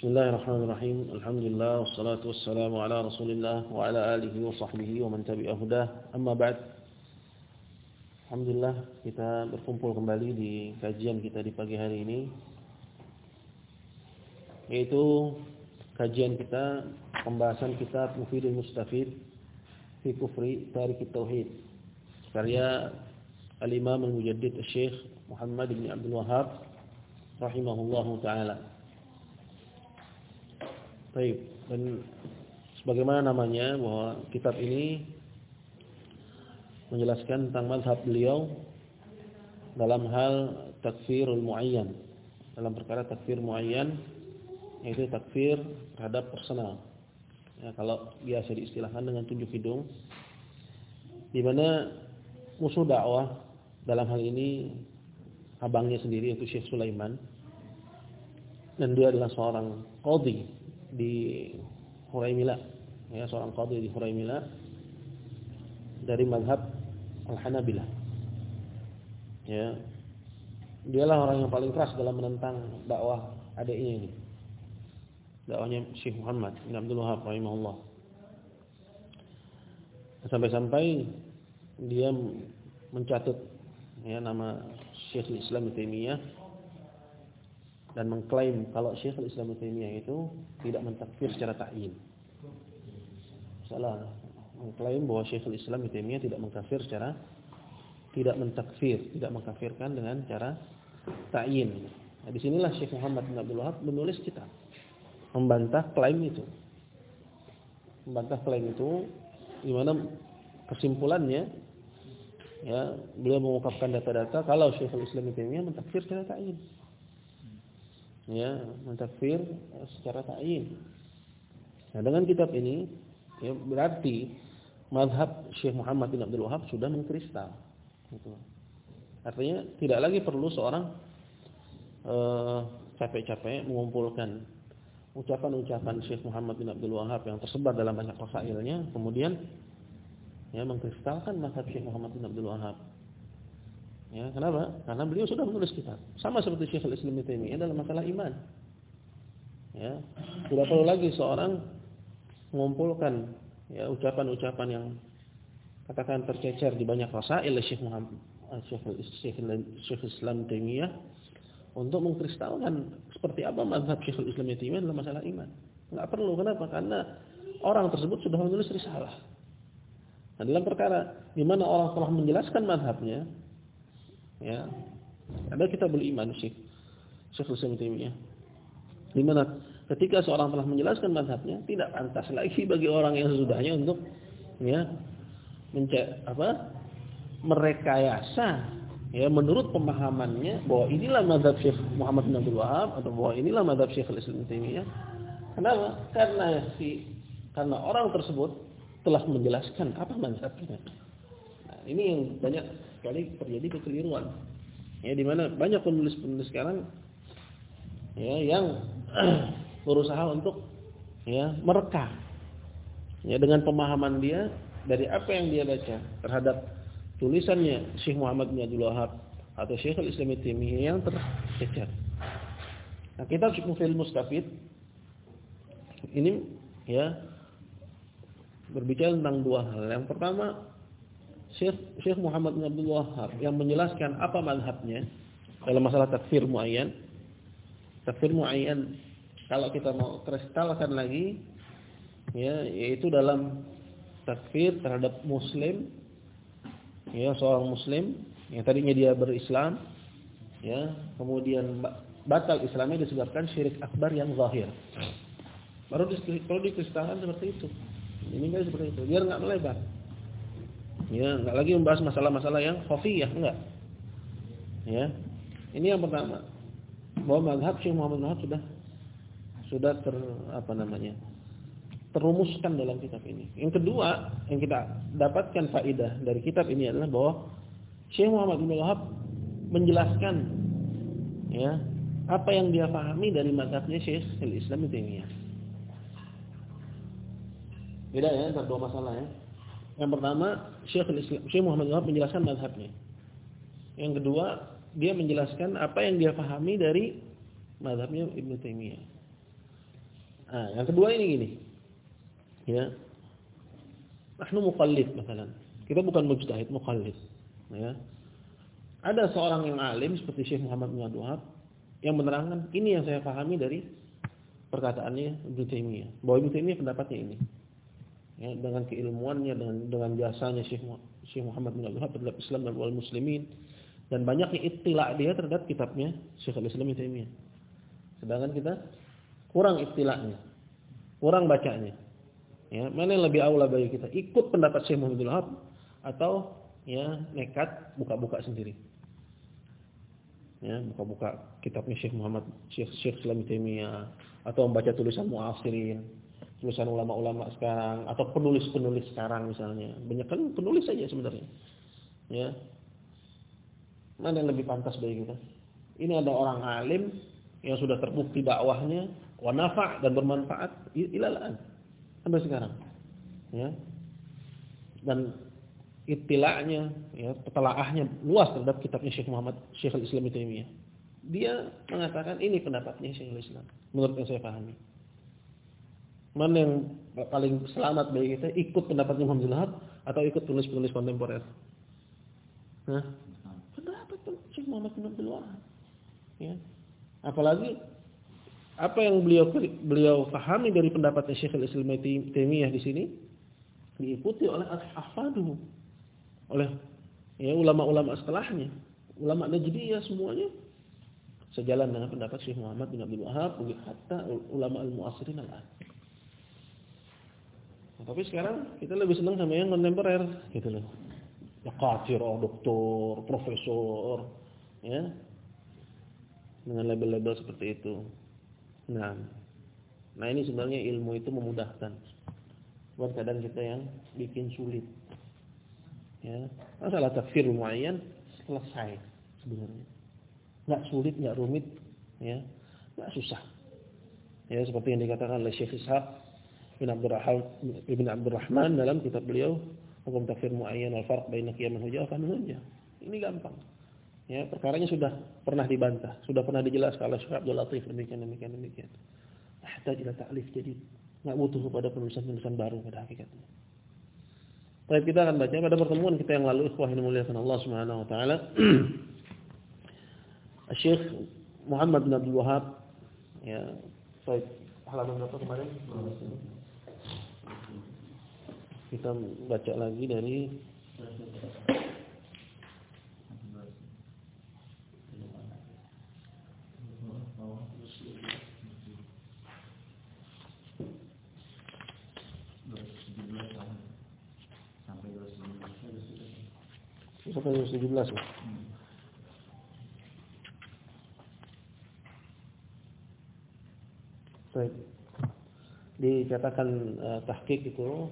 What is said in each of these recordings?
Bismillahirrahmanirrahim. Alhamdulillah wassalatu wassalamu ala Rasulillah wa ala alihi wa sahbihi wa man tabi'ah hudah. Amma ba'd. Alhamdulillah kita berkumpul kembali di kajian kita di pagi hari ini yaitu kajian kita pembahasan kitab Mufidul Mustafid fi Kufri Tarikh Tauhid karya Al-Imam Al-Mujaddid Syekh Muhammad bin Abdul Wahhab rahimahullahu taala. Baik, dan sebagaimana namanya bahwa kitab ini menjelaskan tentang mazhab beliau dalam hal takfirul muayyan. Dalam perkara takfir muayyan yaitu takfir terhadap personal. Ya, kalau biasa diistilahkan dengan tunjuk hidung di mana musuh dakwah dalam hal ini abangnya sendiri yaitu Syekh Sulaiman dan dia adalah seorang qadhi di Huraimila. Ya seorang qadhi di Huraimila. Dari mazhab Al-Hanabilah. Ya. Dialah orang yang paling keras dalam menentang dakwah adiknya ini. Dakwahnya Syekh Muhammad bin Abdul Wahab rahimahullah. Sampai-sampai dia mencatat ya nama Syekh Islam Taimiyah dan mengklaim kalau Syekh Islam Taimiyah itu tidak mentakfir secara ta'yin. Salah. Mengklaim bahwa Syekh Islam Taimiyah tidak mengkafir secara tidak mentakfir, tidak mengkafirkan dengan cara ta'yin. Nah, di sinilah Syekh Muhammad bin Abdul Wahab menulis kitab membantah klaim itu. Membantah klaim itu di mana kesimpulannya ya beliau mengungkapkan data-data kalau Syekhul Islam Taimiyah mentakfir secara ta'yin. Ya, mentakfir secara ta'yin. Nah, dengan kitab ini ya berarti mazhab Syekh Muhammad bin Abdul Wahab sudah mengkristal. Gitu. Artinya tidak lagi perlu seorang uh, capek-capek mengumpulkan ucapan-ucapan Syekh Muhammad bin Abdul Wahab yang tersebar dalam banyak rasailnya, kemudian ya mengkristalkan mazhab Syekh Muhammad bin Abdul Wahab. Ya, kenapa? Karena beliau sudah menulis kitab. Sama seperti Syekh Al-Islam Taimiyah dalam masalah iman. Ya, tidak perlu lagi seorang mengumpulkan ya ucapan-ucapan yang katakan tercecer di banyak rasail Syekh Muhammad Syekh, Syekh, Islam Taimiyah untuk mengkristalkan seperti apa mazhab Syekh Islam Taimiyah dalam masalah iman. Enggak perlu. Kenapa? Karena orang tersebut sudah menulis risalah. Nah, dalam perkara di mana orang telah menjelaskan madhabnya, ya, ada kita beriman Syekh Syekh Taimiyah. Di mana ketika seorang telah menjelaskan madhabnya, tidak pantas lagi bagi orang yang sesudahnya untuk ya mencek apa merekayasa ya menurut pemahamannya bahwa inilah madhab Syekh Muhammad bin Abdul Wahab atau bahwa inilah madhab Syekh Islam Taimiyah. Kenapa? Karena si karena orang tersebut telah menjelaskan apa mazhabnya. Nah, ini yang banyak sekali terjadi kekeliruan. Ya, di mana banyak penulis-penulis sekarang ya yang berusaha untuk ya mereka ya dengan pemahaman dia dari apa yang dia baca terhadap tulisannya Syekh Muhammad bin Abdul Wahab atau Syekh Al-Islam Taimiyah yang tercecer. Nah, kitab Mufil Mustafid ini ya berbicara tentang dua hal. Yang pertama, Syekh Syekh Muhammad bin Abdul Wahhab yang menjelaskan apa mazhabnya dalam masalah takfir muayyan. Takfir muayyan kalau kita mau kristalkan lagi ya yaitu dalam takfir terhadap muslim ya seorang muslim yang tadinya dia berislam ya kemudian batal Islamnya disebabkan syirik akbar yang zahir. Baru kalau dikristalkan seperti itu. Ini kan seperti itu, biar nggak melebar. Ya, nggak lagi membahas masalah-masalah yang khafiyah, enggak. Ya. Ini yang pertama. Bahwa mazhab Syekh Muhammad Wahab sudah sudah ter apa namanya? terumuskan dalam kitab ini. Yang kedua, yang kita dapatkan faidah dari kitab ini adalah bahwa Syekh Muhammad bin Wahab menjelaskan ya, apa yang dia pahami dari mazhabnya Syekh Islam Taimiyah. Beda ya antara dua masalah ya. Yang pertama, Syekh Muhammad Wahab menjelaskan mazhabnya. Yang kedua, dia menjelaskan apa yang dia pahami dari mazhabnya Ibnu Taimiyah. Nah, yang kedua ini gini. Ya. Nahnu muqallid misalnya. Kita bukan mujtahid, muqallid. Ya. Ada seorang yang alim seperti Syekh Muhammad bin Abdul yang menerangkan ini yang saya pahami dari perkataannya Ibnu Taimiyah. Bahwa Ibnu Taimiyah pendapatnya ini. Ya, dengan keilmuannya dengan dengan jasanya Syekh Syekh Muhammad bin Abdul Wahab Islam dan wal muslimin dan banyaknya ittila dia terhadap kitabnya Syekh Al-Islam Ibnu Taimiyah. Sedangkan kita kurang ittila'nya. Kurang bacanya. Ya, mana yang lebih aula bagi kita? Ikut pendapat Syekh Muhammad bin Wahab atau ya nekat buka-buka sendiri. Ya, buka-buka kitabnya Syekh Muhammad Syekh Syekh Islam Taimiyah atau membaca tulisan muasirin, tulisan ulama-ulama sekarang atau penulis-penulis sekarang misalnya. Banyak kan penulis saja sebenarnya. Ya. Mana yang lebih pantas bagi kita? Ini ada orang alim yang sudah terbukti dakwahnya wa nafa' dan bermanfaat ilalaan sampai sekarang. Ya. Dan ittila'nya, ya, petelaahnya luas terhadap kitabnya Syekh Muhammad Syekh Al-Islam Taimiyah. Dia mengatakan ini pendapatnya Syekh Al-Islam menurut yang saya pahami. Mana yang paling selamat bagi kita ikut pendapatnya Muhammad bin atau ikut tulis-tulis kontemporer? Pendapat Syekh Muhammad bin Abdul Wahab. Ya. Apalagi apa yang beliau beliau pahami dari pendapatnya Syekh Al-Islam Taimiyah di sini diikuti oleh ahfaduhu oleh ya ulama-ulama setelahnya, ulama Najdiyah semuanya sejalan dengan pendapat Syekh Muhammad bin Abdul Wahab, hatta ulama al-mu'asirin al-an. Nah, tapi sekarang kita lebih senang sama yang kontemporer gitu loh. Ya qadir, oh, doktor, profesor, ya. Dengan label-label seperti itu. Nah, nah ini sebenarnya ilmu itu memudahkan. Buat kadang kita yang bikin sulit. Ya, masalah tafsir muayyan selesai sebenarnya. Enggak sulit, enggak rumit, ya. Enggak susah. Ya, seperti yang dikatakan oleh Syekh Ishaq Ibn Abdurrahman dalam kitab beliau Hukum Tafsir Muayyan al-Farq baina Qiyam hujjah wa hujjah. Ini gampang. Ya, perkaranya sudah pernah dibantah, sudah pernah dijelaskan oleh Syekh Abdul Latif demikian demikian demikian. Tahtaj ila ta'lif jadi enggak butuh kepada penulisan-penulisan baru pada hakikatnya. Baik kita akan baca pada pertemuan kita yang lalu ikhwah yang muliakan Allah Subhanahu wa taala. Syekh Muhammad bin Abdul Wahab ya, baik halaman berapa kemarin? Kita baca lagi dari sampai 17 ya. Baik. Dikatakan uh, tahqiq itu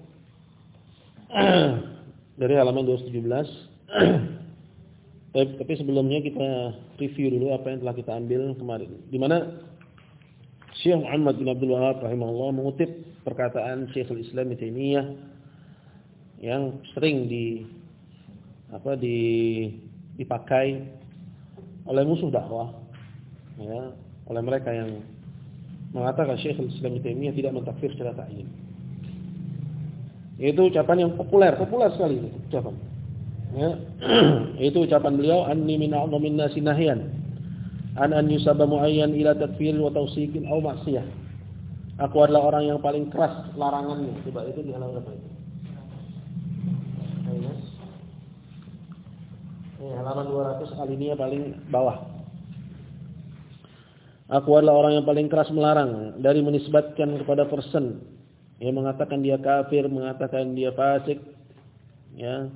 dari halaman 217. tapi, sebelumnya kita review dulu apa yang telah kita ambil kemarin. Di mana Syekh Muhammad bin Abdul Wahab rahimahullah mengutip perkataan Syekhul Islam Taimiyah yang sering di apa di dipakai oleh musuh dakwah ya oleh mereka yang mengatakan Syekh Islam Taimiyah tidak mentakfir secara ta'yin. Itu ucapan yang populer, populer sekali itu ucapan. Ya. itu ucapan beliau anni min a'dhamin nasi nahyan an an yusaba muayyan ila takfir wa tawsiqin aw maksiyah. Aku adalah orang yang paling keras larangannya. Coba itu di halaman berapa itu? Ini halaman 200 alinea paling bawah. Aku adalah orang yang paling keras melarang dari menisbatkan kepada person yang mengatakan dia kafir, mengatakan dia fasik, ya,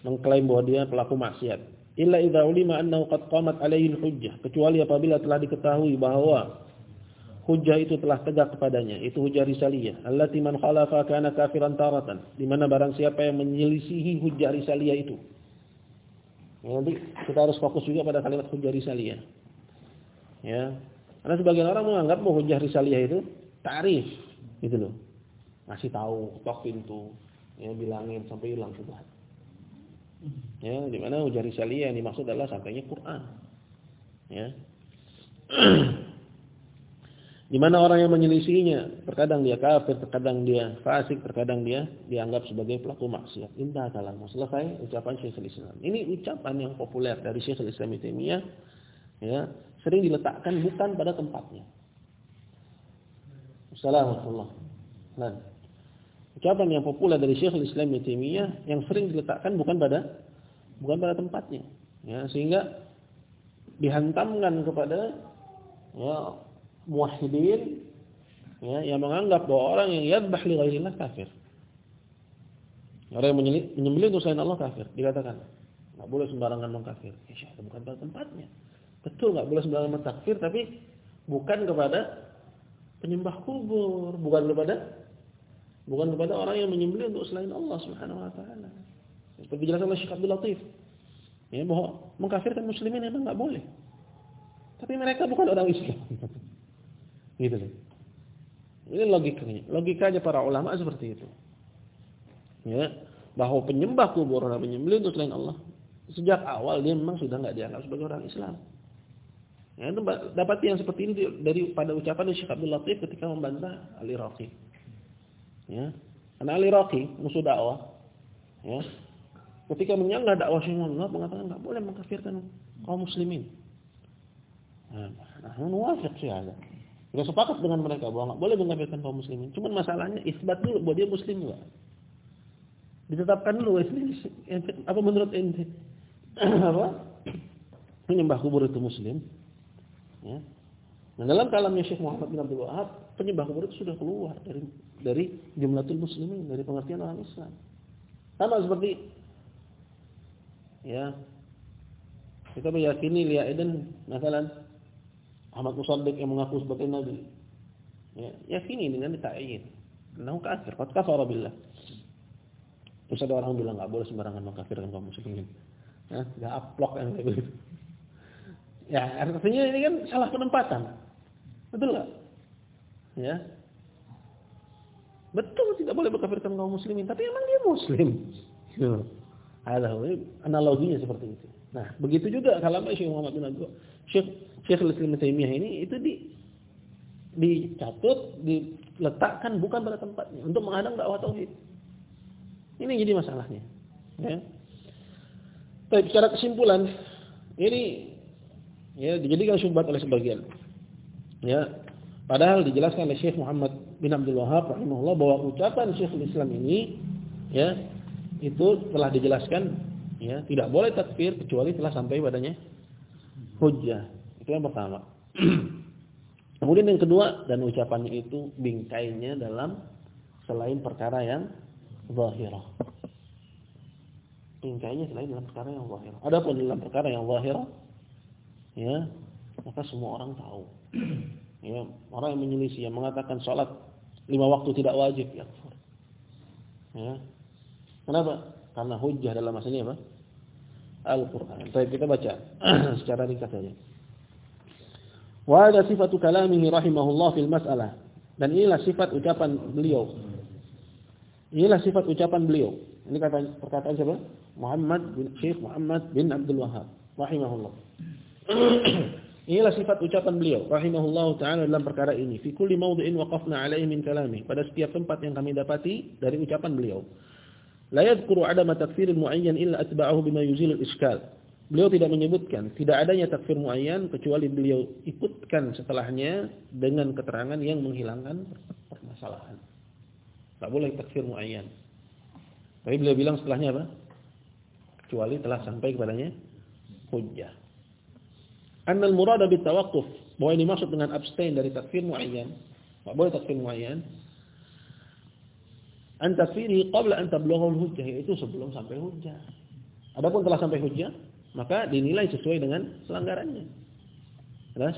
mengklaim bahwa dia pelaku maksiat. Illa idza ulima annahu qad qamat alaihi hujjah, kecuali apabila telah diketahui bahwa hujjah itu telah tegak kepadanya, itu hujjah risaliyah. Allati man khalafa kana kafiran taratan, di mana barang siapa yang menyelisihi hujjah risaliyah itu, nanti kita harus fokus juga pada kalimat hujjah risaliyah. Ya. Karena sebagian orang menganggap bahwa hujjah risaliyah itu tarif, gitu loh. Ngasih tahu, ketok pintu, ya bilangin sampai hilang sudah. Ya, di mana hujjah risaliyah yang dimaksud adalah sampainya Quran. Ya. Di mana orang yang menyelisihinya, terkadang dia kafir, terkadang dia fasik, terkadang dia dianggap sebagai pelaku maksiat. Indah kalam. Selesai ucapan Syekhul Islam. Ini ucapan yang populer dari Syekhul Islam Taimiyah ya, sering diletakkan bukan pada tempatnya. Assalamualaikum. Nah, ucapan yang populer dari Syekhul Islam Taimiyah yang sering diletakkan bukan pada bukan pada tempatnya. Ya, sehingga dihantamkan kepada ya muwahhidin ya, yang menganggap bahwa orang yang yadbah li ghairillah kafir. Orang yang menyembelih untuk selain Allah kafir, dikatakan. Enggak boleh sembarangan mengkafir. Ya, bukan pada tempatnya. Betul enggak boleh sembarangan mengkafir, tapi bukan kepada penyembah kubur, bukan kepada bukan kepada orang yang menyembelih untuk selain Allah Subhanahu wa taala. Seperti dijelaskan oleh Syekh Abdul Latif. Ya, bahwa mengkafirkan muslimin memang enggak boleh. Tapi mereka bukan orang Islam. Gitu loh. Ini logikanya. Logikanya para ulama seperti itu. Ya, bahwa penyembah kubur dan penyembelih itu selain Allah sejak awal dia memang sudah enggak dianggap sebagai orang Islam. Ya, dapat yang seperti ini dari pada ucapan Syekh Abdul Latif ketika membantah Ali Raqi. Ya. Karena Ali Raqi musuh dakwah. Ya. Ketika menyanggah dakwah Muhammad mengatakan enggak boleh mengkafirkan kaum muslimin. Nah, muwafiq sih ada. Kita sepakat dengan mereka bahwa nggak boleh mengkafirkan kaum muslimin. Cuman masalahnya isbat dulu bahwa dia muslim juga. Ditetapkan dulu apa menurut ente? apa? Penyembah kubur itu muslim. Ya. Nah, dalam kalamnya Syekh Muhammad bin Abdul Wahab, penyembah kubur itu sudah keluar dari dari jumlatul muslimin, dari pengertian orang Islam. Sama seperti ya kita meyakini Lia Eden, misalnya Ahmad Musaddiq yang mengaku sebagai nabi. Ya, yakini dengan ta'yin. Nahu kafir, qad kafara billah. Terus ada orang bilang enggak boleh sembarangan mengkafirkan kaum muslimin. Ya, enggak aplok yang kayak begitu. Ya, artinya ini kan salah penempatan. Betul enggak? Ya. Betul tidak boleh mengkafirkan kaum muslimin, tapi emang dia muslim. Ada analoginya seperti itu. Nah, begitu juga kalau Syekh Muhammad bin Abdul Syekh Syekh Islam Taimiyah ini itu di dicatut, diletakkan bukan pada tempatnya untuk menghadang dakwah tauhid. Ini jadi masalahnya. Ya. Tapi secara kesimpulan ini ya dijadikan syubhat oleh sebagian. Ya. Padahal dijelaskan oleh Syekh Muhammad bin Abdul Wahab rahimahullah bahwa ucapan Syekh Islam ini ya itu telah dijelaskan ya tidak boleh takfir kecuali telah sampai padanya hujjah. Itu yang pertama. Kemudian yang kedua dan ucapannya itu bingkainya dalam selain perkara yang zahirah. Bingkainya selain dalam perkara yang zahirah. Adapun dalam perkara yang zahirah ya, maka semua orang tahu. Ya, orang yang menyelisih yang mengatakan salat lima waktu tidak wajib ya. Ya. Kenapa? Karena hujjah dalam ini apa? Al-Qur'an. Baik, kita baca secara ringkas saja. Wa ada sifatu kalamihi rahimahullah fil mas'alah. Dan inilah sifat ucapan beliau. Inilah sifat ucapan beliau. Ini kata perkataan siapa? Muhammad bin Syekh Muhammad bin Abdul Wahab rahimahullah. inilah sifat ucapan beliau rahimahullah taala dalam perkara ini. Fi kulli mawdhi'in waqafna 'alaihi min kalami. Pada setiap tempat yang kami dapati dari ucapan beliau. La yadhkuru 'adama takfir muayyan illa atba'ahu bima yuzilu al-iskal. Beliau tidak menyebutkan tidak adanya takfir muayyan kecuali beliau ikutkan setelahnya dengan keterangan yang menghilangkan permasalahan. Tak boleh takfir muayyan. Tapi beliau bilang setelahnya apa? Kecuali telah sampai kepadanya hujjah. Annal murada bit tawaqquf, bahwa ini maksud dengan abstain dari takfir muayyan. Tak boleh takfir muayyan. An takfirihi qabla an tablugha hujjah, itu sebelum sampai hujjah. Adapun telah sampai hujjah, maka dinilai sesuai dengan pelanggarannya. Jelas?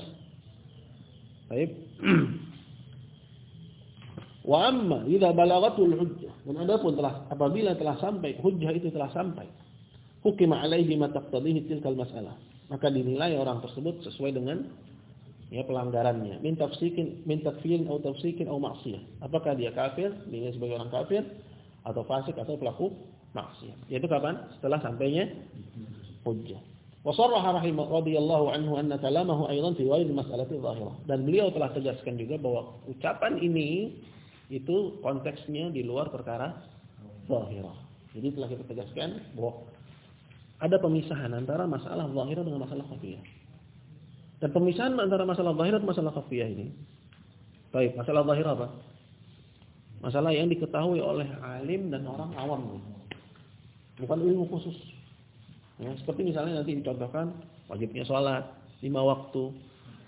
Baik. Wa amma idza balagatul hujjah. Dan adapun telah apabila telah sampai hujjah itu telah sampai, hukima alaihi ma taqtadihi tilkal mas'alah maka dinilai orang tersebut sesuai dengan ya pelanggarannya. Min tafsikin min takfirin atau tafsikin atau maksiyah. Apakah dia kafir, dia sebagai orang kafir atau fasik atau pelaku maksiat. Yaitu kapan? Setelah sampainya hujjah. Wa sarraha radhiyallahu anhu anna kalamahu aidan fi ghairi mas'alati zahirah Dan beliau telah tegaskan juga bahwa ucapan ini itu konteksnya di luar perkara zahirah. Jadi telah kita tegaskan bahwa ada pemisahan antara masalah zahirah dengan masalah khafiyah. Dan pemisahan antara masalah zahirah dan masalah khafiyah ini. Baik, masalah zahirah apa? Masalah yang diketahui oleh alim dan orang awam. Bukan ilmu khusus. Ya, seperti misalnya nanti dicontohkan wajibnya sholat lima waktu,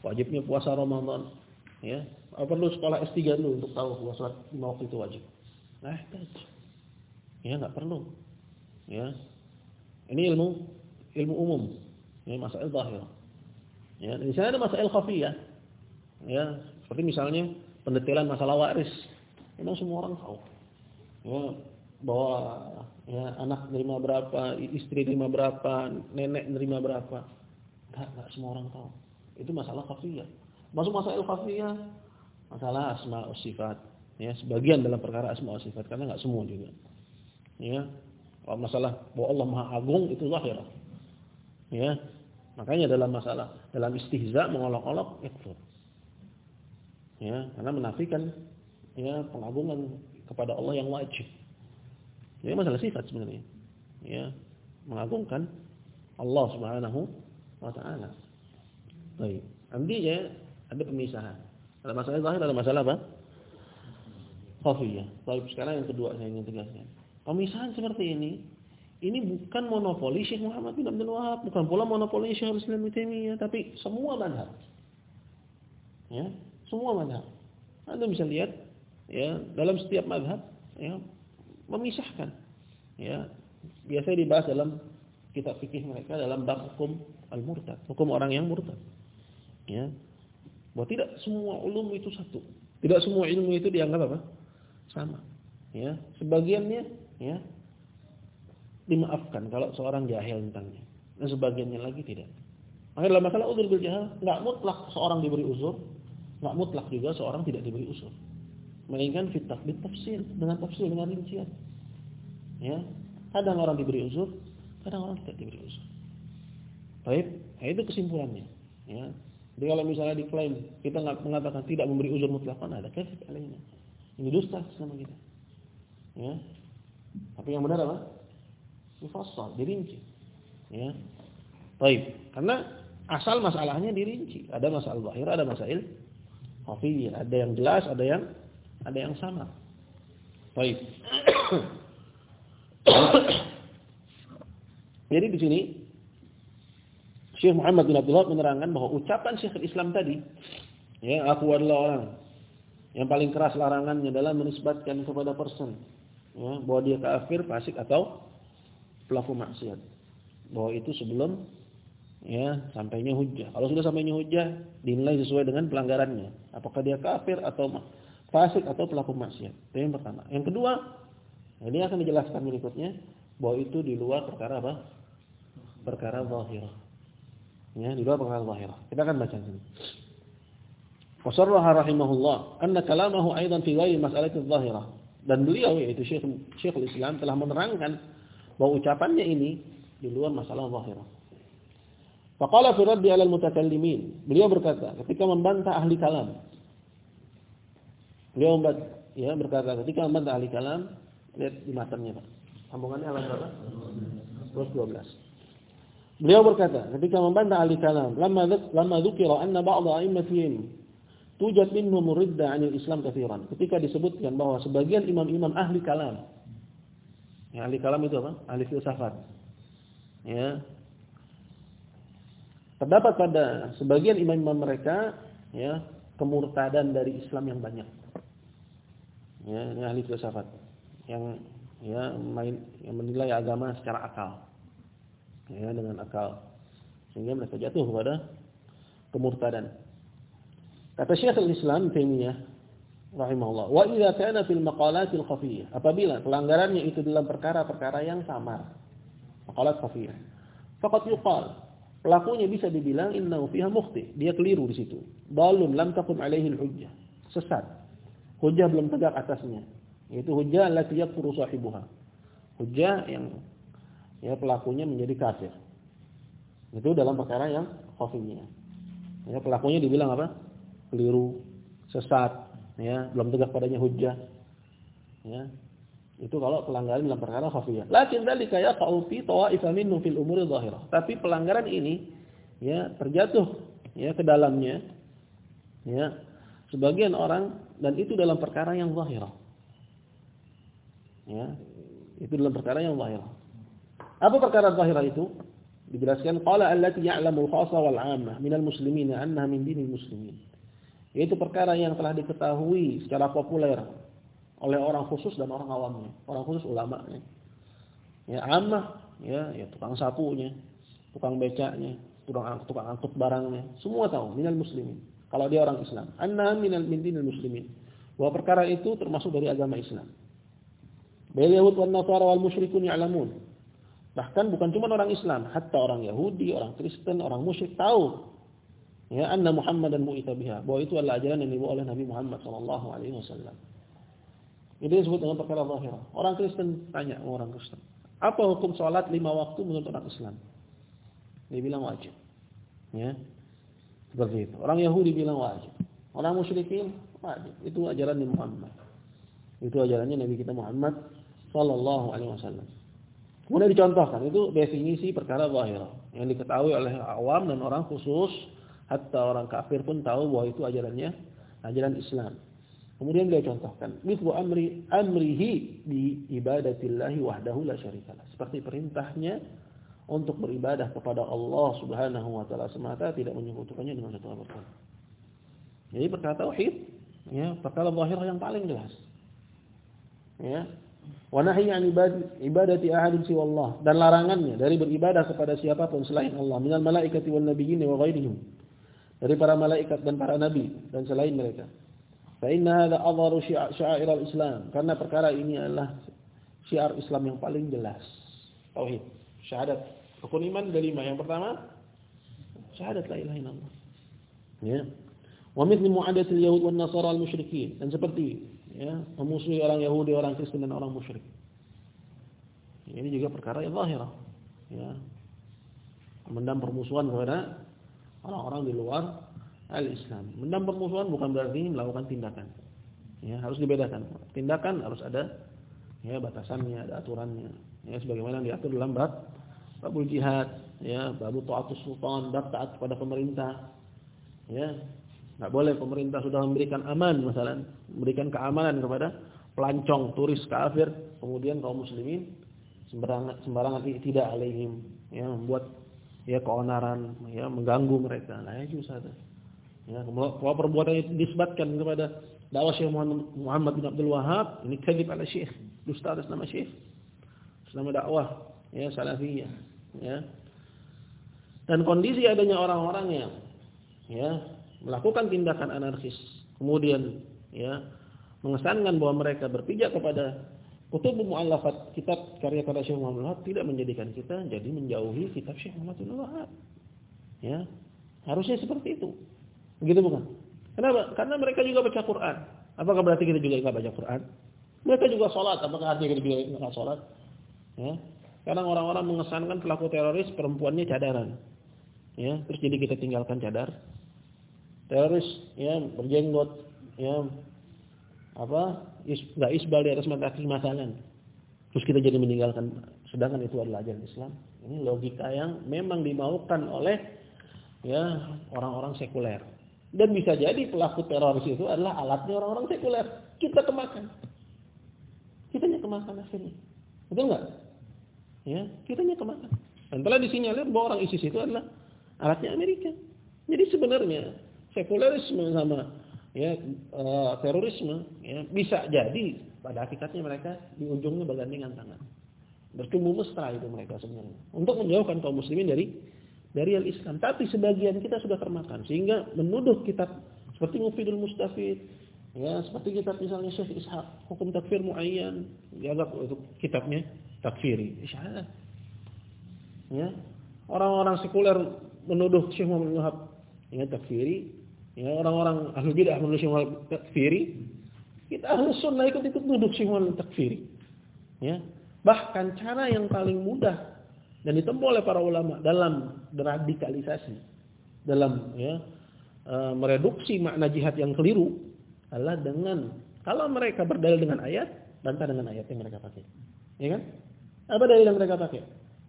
wajibnya puasa Ramadan, ya. Perlu sekolah S3 dulu untuk tahu bahwa sholat lima waktu itu wajib. Nah, ya nggak perlu. Ya, ini ilmu ilmu umum, ya masalah zahir. Ya, di sana ada masalah khafiyah. Ya, seperti misalnya pendetailan masalah waris. Memang semua orang tahu. Ya, bahwa ya anak nerima berapa, istri nerima berapa, nenek nerima berapa. Enggak, enggak semua orang tahu. Itu masalah khafiyah. Masuk masalah khafiyah, masalah asma sifat. Ya, sebagian dalam perkara asma sifat karena enggak semua juga. Ya. Kalau masalah bahwa Allah Maha Agung itu zahir. Ya. Makanya dalam masalah dalam istihza mengolok-olok itu. Ya, karena menafikan ya pengagungan kepada Allah yang wajib. Ini masalah sifat sebenarnya. Ya, mengagungkan Allah Subhanahu wa taala. Baik. ya ada pemisahan. Ada masalah zahir, ada masalah apa? Khafiyah. Baik, sekarang yang kedua saya ingin tegaskan. Pemisahan seperti ini ini bukan monopoli Syekh Muhammad bin Abdul Wahab, bukan pula monopoli Syekh Islam Taimiyah, tapi semua mazhab. Ya, semua mazhab. Anda bisa lihat ya, dalam setiap mazhab ya, memisahkan. Ya, biasa dibahas dalam kitab fikih mereka dalam bab hukum al-murtad, hukum orang yang murtad. Ya. Bahwa tidak semua ulum itu satu. Tidak semua ilmu itu dianggap apa? Sama. Ya, sebagiannya ya dimaafkan kalau seorang jahil tentangnya. Dan sebagiannya lagi tidak. Maka dalam masalah udzur bil jahal, enggak mutlak seorang diberi uzur, enggak mutlak juga seorang tidak diberi uzur melainkan fit tafsir dengan tafsir dengan rincian. Ya, kadang orang diberi uzur, kadang orang tidak diberi uzur. Baik, nah itu kesimpulannya. Ya. Jadi kalau misalnya diklaim kita nggak mengatakan tidak memberi uzur mutlakan ada kafir. Ini dusta sama kita. Ya. Tapi yang benar apa? Difassal, dirinci. Ya. Baik, karena asal masalahnya dirinci. Ada masalah zahir, ada masalah khafiyah, ada yang jelas, ada yang ada yang sama. Baik. Jadi di sini Syekh Muhammad bin Abdullah menerangkan bahwa ucapan Syekh Islam tadi, ya aku adalah orang yang paling keras larangannya adalah menisbatkan kepada person, ya, bahwa dia kafir, fasik atau pelaku maksiat. Bahwa itu sebelum ya sampainya hujah. Kalau sudah sampainya hujah, dinilai sesuai dengan pelanggarannya. Apakah dia kafir atau fasik atau pelaku maksiat. Itu yang pertama. Yang kedua, ini akan dijelaskan berikutnya bahwa itu di luar perkara apa? Perkara zahirah. Ya, di luar perkara zahirah. Kita akan baca sini. Wasarraha rahimahullah anna kalamahu aidan fi ghairi mas'alati zahirah. Dan beliau yaitu Syekh Syekhul Islam telah menerangkan bahwa ucapannya ini di luar masalah zahirah. Faqala fi raddi 'ala al-mutakallimin. Beliau berkata ketika membantah ahli kalam Beliau ya berkata ketika membantah ahli kalam, lihat di matanya Pak. Sambungannya halaman berapa? 12. Beliau berkata ketika membantah ahli kalam, lama lama dzukira anna ba'd a'immatihim tujad minhum ridda 'anil Islam katsiran. Ketika disebutkan bahwa sebagian imam-imam ahli kalam Ya, ahli kalam itu apa? Ahli filsafat. Ya. Terdapat pada sebagian imam-imam mereka ya, kemurtadan dari Islam yang banyak ya ini ahli filsafat yang ya main yang menilai agama secara akal ya dengan akal sehingga mereka jatuh kepada kemurtadan kata Syekhul Islam Taimiyah rahimahullah wa idza kana fil maqalatil khafiyah apabila pelanggarannya itu dalam perkara-perkara yang samar maqalat khafiyah faqad yuqal pelakunya bisa dibilang innahu fiha mukhti dia keliru di situ balum lam taqum alaihi hujjah sesat hujah belum tegak atasnya. Yaitu hujah allati yakfuru sahibuha. Hujah yang ya pelakunya menjadi kafir. Itu dalam perkara yang khafiyah. Ya, pelakunya dibilang apa? Keliru, sesat, ya, belum tegak padanya hujjah. Ya. Itu kalau pelanggaran dalam perkara khafiyah. Lakin dzalika yaqa'u fi tawa'if minhum fil umuri dhahirah. Tapi pelanggaran ini ya terjatuh ya ke dalamnya ya sebagian orang dan itu dalam perkara yang zahirah. Ya, itu dalam perkara yang zahirah. Apa perkara zahirah itu? Dijelaskan qala allati ya'lamu al-khassa wal 'ammah minal muslimin annaha min dinil muslimin. Yaitu perkara yang telah diketahui secara populer oleh orang khusus dan orang awamnya. Orang khusus ulama ya. Ammah ya, ya tukang sapunya, tukang becaknya, tukang tukang angkut barangnya, semua tahu minal muslimin. Kalau dia orang Islam, anna minal min muslimin. Bahwa perkara itu termasuk dari agama Islam. Bal Yahud wan Nasara wal musyrikun ya'lamun. Bahkan bukan cuma orang Islam, hatta orang Yahudi, orang Kristen, orang musyrik tahu ya anna Muhammadan mu'ita biha. Bahwa itu adalah ajaran yang dibawa oleh Nabi Muhammad sallallahu alaihi wasallam. Ini disebut dengan perkara zahir. Orang Kristen tanya orang Kristen, apa hukum sholat lima waktu menurut orang Islam? Dia bilang wajib. Ya. Seperti itu. Orang Yahudi bilang wajib. Orang musyrikin wajib. Itu ajaran Nabi Muhammad. Itu ajarannya Nabi kita Muhammad sallallahu alaihi wasallam. Kemudian dicontohkan itu definisi perkara zahir yang diketahui oleh awam dan orang khusus hatta orang kafir pun tahu bahwa itu ajarannya ajaran Islam. Kemudian dia contohkan, mithlu amri amrihi bi ibadatillahi wahdahu la syarikalah. Seperti perintahnya untuk beribadah kepada Allah Subhanahu wa taala semata tidak menyekutukannya dengan satu apa pun. Jadi perkara tauhid ya, perkara zahir yang paling jelas. Ya, wa nahyi an ibadati ahadin siwa Allah dan larangannya dari beribadah kepada siapa pun selain Allah minal malaikati wan nabiyyin wa ghairihim dari para malaikat dan para nabi dan selain mereka. Fa inna hadha adharu al-islam karena perkara ini adalah syiar Islam yang paling jelas. Tauhid. Syahadat. Rukun iman dari lima yang pertama syahadat la ilaha illallah. Ya. Wa mithli mu'adatil yahud wan nasara al musyrikin. Dan seperti ya, memusuhi orang Yahudi, orang Kristen dan orang musyrik. Ini juga perkara yang zahirah. Ya. Mendam permusuhan kepada orang-orang di luar al-Islam. Mendam permusuhan bukan berarti melakukan tindakan. Ya, harus dibedakan. Tindakan harus ada ya batasannya, ada aturannya. Ya, sebagaimana diatur dalam bab babul jihad, ya, bab taatus sultan, bab taat kepada pemerintah. Ya, Nggak boleh pemerintah sudah memberikan aman misalnya, memberikan keamanan kepada pelancong turis kafir, kemudian kaum muslimin sembarangan sembarangan tidak alaihim ya membuat ya keonaran, ya mengganggu mereka. Nah, itu saja. Ya, kalau perbuatan itu disebutkan kepada dakwah Syekh Muhammad bin Abdul Wahab, ini kadzib ala Syekh, dusta atas nama Syekh. Selama dakwah ya salafiyah, ya. Dan kondisi adanya orang-orang yang ya melakukan tindakan anarkis, kemudian ya mengesankan bahwa mereka berpijak kepada kutub mu'allafat kitab karya karya Syekh Muhammad Wahab tidak menjadikan kita jadi menjauhi kitab Syekh Muhammad Wahab. Ya. Harusnya seperti itu. Begitu bukan? Kenapa? Karena mereka juga baca Quran. Apakah berarti kita juga enggak baca Quran? Mereka juga sholat. Apakah artinya kita juga enggak sholat? Ya. Karena orang-orang mengesankan pelaku teroris perempuannya cadaran. Ya, terus jadi kita tinggalkan cadar teroris ya berjenggot ya apa nggak isbal di atas mata kaki masalan terus kita jadi meninggalkan. Sedangkan itu adalah ajaran Islam. Ini logika yang memang dimaukan oleh ya orang-orang sekuler. Dan bisa jadi pelaku teroris itu adalah alatnya orang-orang sekuler. Kita kemakan. Kita kemakan akhirnya betul nggak? Ya kita kemakan. Dan telah disinyalir bahwa orang ISIS itu adalah alatnya Amerika. Jadi sebenarnya sekulerisme sama ya uh, terorisme ya bisa jadi pada hakikatnya mereka di ujungnya bergandengan tangan. Bertumbuh mesra itu mereka sebenarnya untuk menjauhkan kaum muslimin dari dari al-Islam. Tapi sebagian kita sudah termakan sehingga menuduh kitab seperti Mufidul Mustafid ya seperti kitab misalnya Syekh Ishaq hukum takfir muayyan dianggap itu kitabnya takfiri. Isyarat. Ya. Orang-orang sekuler menuduh Syekh Muhammad Wahab ya takfiri Ya, orang-orang ahli bidah menuduh Syekh takfiri, kita ahli sunnah ikut-ikut duduk Syekh takfiri. Ya. Bahkan cara yang paling mudah dan ditempuh oleh para ulama dalam deradikalisasi, dalam ya e, mereduksi makna jihad yang keliru adalah dengan kalau mereka berdalil dengan ayat, bantah dengan ayat yang mereka pakai. Ya kan? Apa dalil yang mereka pakai?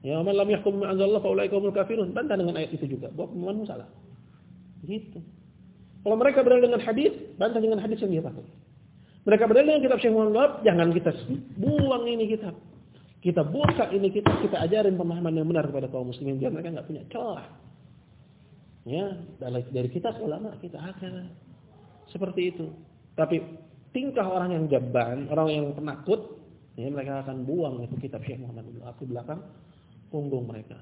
Ya, man lam yahkum bi anzalallah fa ulaika kafirun. Bantah dengan ayat itu juga. Bahwa pemahamanmu salah. Gitu. Kalau mereka berdalil dengan hadis, bantah dengan hadis yang dia pakai. Mereka berdalil dengan kitab Syekh Muhammad jangan kita buang ini kitab. Kita buka ini kitab, kita ajarin pemahaman yang benar kepada kaum muslimin biar mereka enggak punya celah. Ya, dari, dari kitab ulama kita akan seperti itu. Tapi tingkah orang yang jaban, orang yang penakut, ya mereka akan buang itu kitab Syekh Muhammad bin Abdul belakang punggung mereka.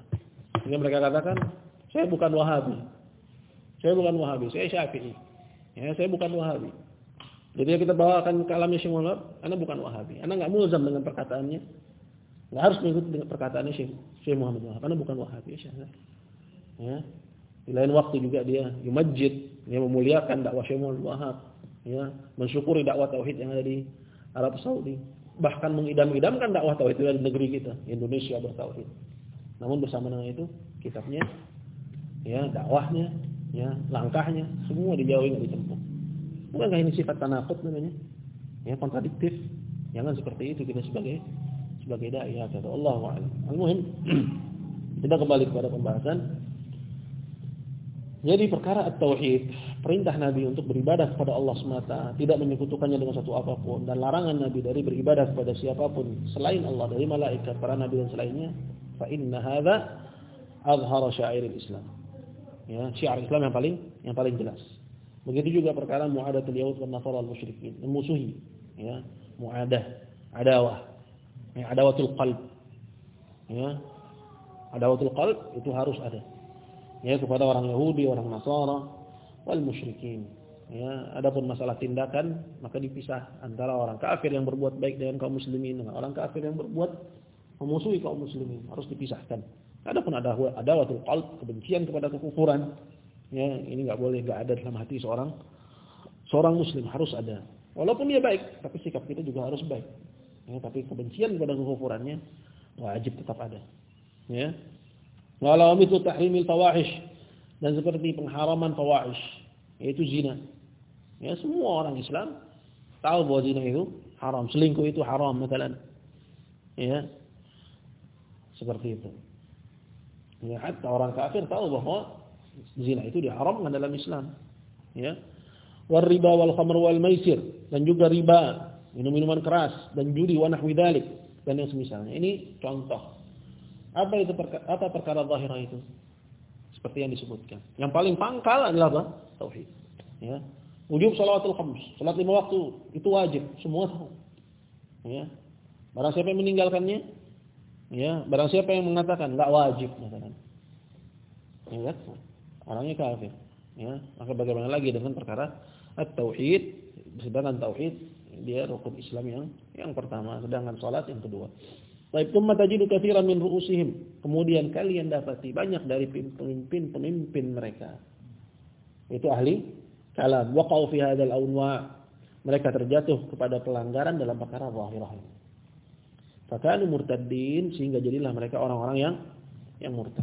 Sehingga mereka katakan, saya bukan Wahabi. Saya bukan Wahabi, saya Syafi'i. Ya, saya bukan Wahabi. Jadi kita bawakan kalamnya Syekh Muhammad, Anda bukan Wahabi. Anda enggak mulzam dengan perkataannya. Enggak harus mengikuti dengan perkataannya Syekh, Syekh Muhammad Wahab. Anda bukan Wahabi. Ya. Di lain waktu juga dia yumajid, dia memuliakan dakwah Syekh Muhammad Wahab. Ya, mensyukuri dakwah tauhid yang ada di Arab Saudi. Bahkan mengidam-idamkan dakwah tauhid di negeri kita, Indonesia bertauhid. Namun bersama dengan itu, kitabnya, ya dakwahnya, ya langkahnya, semua dijauhi dan ditempuh. Bukankah ini sifat tanakut namanya? Ya kontradiktif. Jangan seperti itu kita sebagai sebagai dai ya kata Allah wa'ala. Al-muhim kita kembali kepada pembahasan. Jadi perkara at-tauhid, perintah Nabi untuk beribadah kepada Allah semata, tidak menyekutukannya dengan satu apa pun dan larangan Nabi dari beribadah kepada siapa pun selain Allah dari malaikat, para nabi dan selainnya, fa inna hadza syairil Islam. Ya, syiar Islam yang paling yang paling jelas. Begitu juga perkara muadatul yahud dan nasara al-musyrikin, memusuhi ya, muadah, adawah. Ya, adawatul qalb. Ya. Adawatul qalb itu harus ada. Ya, kepada orang Yahudi, orang Nasara, wal musyrikin. Ya, adapun masalah tindakan maka dipisah antara orang kafir yang berbuat baik dengan kaum muslimin dengan orang kafir yang berbuat memusuhi kaum muslimin harus dipisahkan. Adapun ada adawatul qalb, kebencian kepada kekufuran, Ya, ini nggak boleh nggak ada dalam hati seorang seorang muslim harus ada. Walaupun dia baik, tapi sikap kita juga harus baik. Ya, tapi kebencian kepada kekufurannya wajib tetap ada. Ya. Walau itu tahrimil fawahish dan seperti pengharaman fawahish yaitu zina. Ya, semua orang Islam tahu bahwa zina itu haram, selingkuh itu haram misalnya. Ya. Seperti itu. Ya, hatta orang kafir tahu bahwa Zina itu diharamkan dalam Islam. Ya. War riba wal khamr wal maisir dan juga riba, minum-minuman keras dan judi wa nahwi dzalik dan yang semisalnya. Ini contoh. Apa itu perkara, apa perkara zahirah itu? Seperti yang disebutkan. Yang paling pangkal adalah apa? Tauhid. Ya. Wujub salawatul khams, salat lima waktu itu wajib, semua tahu. Ya. Barang siapa yang meninggalkannya, ya, barang siapa yang mengatakan enggak wajib misalkan. Ya, orangnya kafir. Ya, maka bagaimana lagi dengan perkara at-tauhid, sedangkan tauhid dia rukun Islam yang yang pertama, sedangkan salat yang kedua. Baik, tsumma tajidu katsiran min ru'usihim. Kemudian kalian dapati banyak dari pemimpin-pemimpin mereka. Itu ahli kalam. Waqa'u fi hadzal awnwa. Mereka terjatuh kepada pelanggaran dalam perkara zahirah. Fakanu murtaddin sehingga jadilah mereka orang-orang yang yang murtad.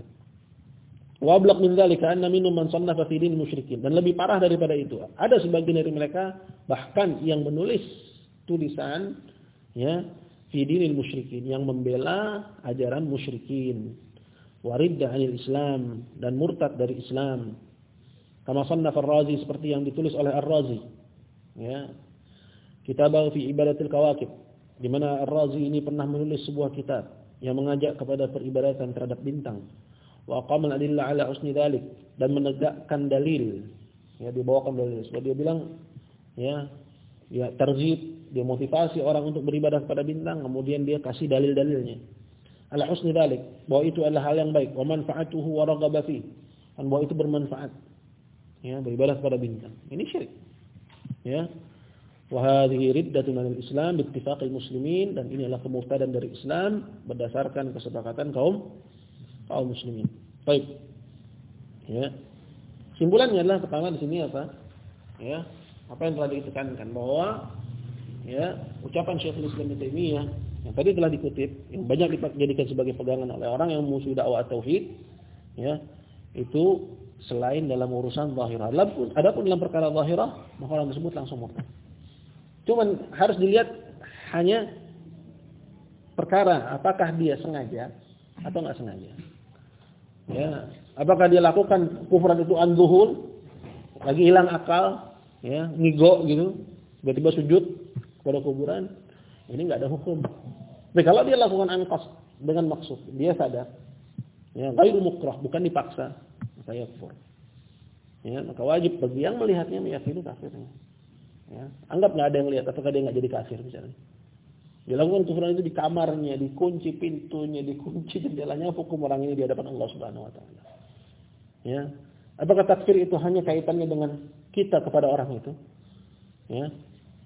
Wablaq min dzalika anna minhum man sannafa fi musyrikin dan lebih parah daripada itu. Ada sebagian dari mereka bahkan yang menulis tulisan ya fi musyrikin yang membela ajaran musyrikin. Waridda anil Islam dan murtad dari Islam. Kama sannaf Ar-Razi seperti yang ditulis oleh Ar-Razi. Ya. Kitabah fi ibadatil kawakib di mana Ar-Razi ini pernah menulis sebuah kitab yang mengajak kepada peribadatan terhadap bintang. Wa aqama al-adillah ala husni dzalik dan menegakkan dalil. Ya dibawakan dalil. Sebab dia bilang ya ya terjib dia motivasi orang untuk beribadah kepada bintang. Kemudian dia kasih dalil-dalilnya. Ala husni dzalik bahwa itu adalah hal yang baik. Wa manfaatuhu wa raghaba fi dan bahwa itu bermanfaat. Ya beribadah kepada bintang. Ini syirik. Ya wa hadhihi riddatun al Islam bi ittifaqil muslimin dan ini adalah kemurtadan dari Islam berdasarkan kesepakatan kaum kaum muslimin. Baik. Ya. Simpulannya adalah pertama di sini apa? Ya, apa yang telah ditekankan bahwa ya, ucapan Syekhul Islam Ibnu Taimiyah yang tadi telah dikutip, yang banyak dijadikan sebagai pegangan oleh orang yang musuh dakwah tauhid, ya, itu selain dalam urusan zahirah. Adapun, adapun dalam perkara zahirah, maka orang tersebut langsung murtad. Cuman harus dilihat hanya perkara apakah dia sengaja atau enggak sengaja. Ya, apakah dia lakukan kufran itu anduhul, lagi hilang akal, ya, ngigo gitu, tiba-tiba sujud kepada kuburan, ini enggak ada hukum. Tapi kalau dia lakukan angkos dengan maksud, dia sadar, ya, ghairu mukrah, bukan dipaksa, saya kufur. Ya, maka wajib bagi yang melihatnya meyakini kafirnya. Ya, anggap nggak ada yang lihat, apakah dia nggak jadi kafir misalnya. Dia lakukan kekufuran itu di kamarnya, dikunci pintunya, dikunci jendelanya, hukum orang ini di hadapan Allah Subhanahu wa taala. Ya. Apakah takfir itu hanya kaitannya dengan kita kepada orang itu? Ya.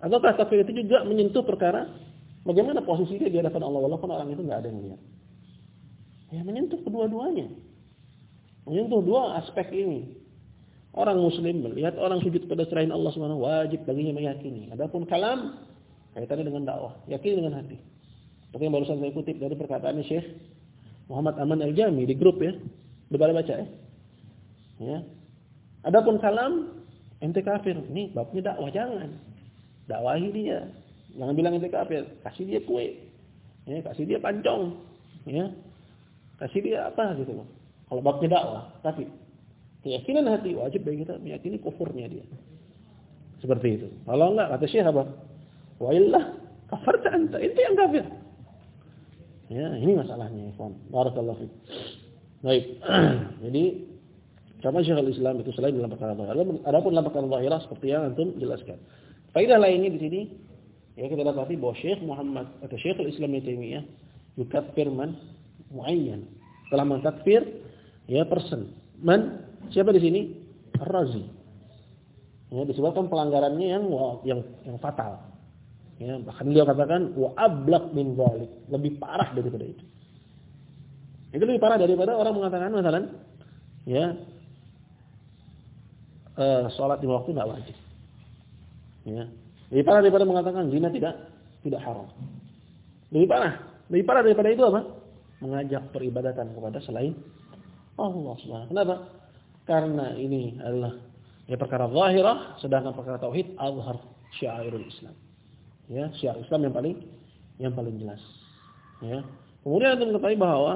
Ataukah takfir itu juga menyentuh perkara bagaimana posisi dia di hadapan Allah walaupun orang itu nggak ada yang lihat? Ya, menyentuh kedua-duanya. Menyentuh dua aspek ini. Orang muslim melihat orang sujud pada selain Allah Subhanahu wajib baginya meyakini. Adapun kalam Kaitannya dengan dakwah. Yakin dengan hati. Seperti yang barusan saya kutip dari perkataan Syekh Muhammad Aman Al-Jami di grup ya. Udah baca ya. Ya. Adapun kalam ente kafir. Ini babnya dakwah jangan. Dakwahi dia. Jangan bilang ente kafir, kasih dia kue. Ya, kasih dia pancong. Ya. Kasih dia apa gitu loh. Kalau babnya dakwah, tapi keyakinan hati wajib bagi kita meyakini kufurnya dia. Seperti itu. Kalau enggak kata Syekh apa? Wa illa kafarta anta. Itu yang kafir. Ya, ini masalahnya, ikhwan. Barakallahu fiik. Baik. Jadi sama Syekhul Islam itu selain dalam perkara zahir. Adapun dalam perkara zahirah seperti yang antum jelaskan. Faidah lainnya di sini ya kita dapati bahwa Syekh Muhammad atau Syekhul Islam Ibnu Taimiyah yukaffir man muayyan. Telah mengkafir ya person. Man siapa di sini? Ar-Razi. Ya, disebabkan pelanggarannya yang yang yang fatal. Ya, bahkan beliau katakan wa ablaq min dzalik, lebih parah daripada itu. Itu lebih parah daripada orang mengatakan misalnya ya eh salat di waktu enggak wajib. Ya. Lebih parah daripada mengatakan zina tidak tidak haram. Lebih parah. Lebih parah daripada itu apa? Mengajak peribadatan kepada selain Allah Subhanahu Kenapa? Karena ini adalah ya perkara zahirah sedangkan perkara tauhid azhar syiarul Islam. Ya, syiar Islam yang paling yang paling jelas. Ya. Kemudian kita mengetahui bahwa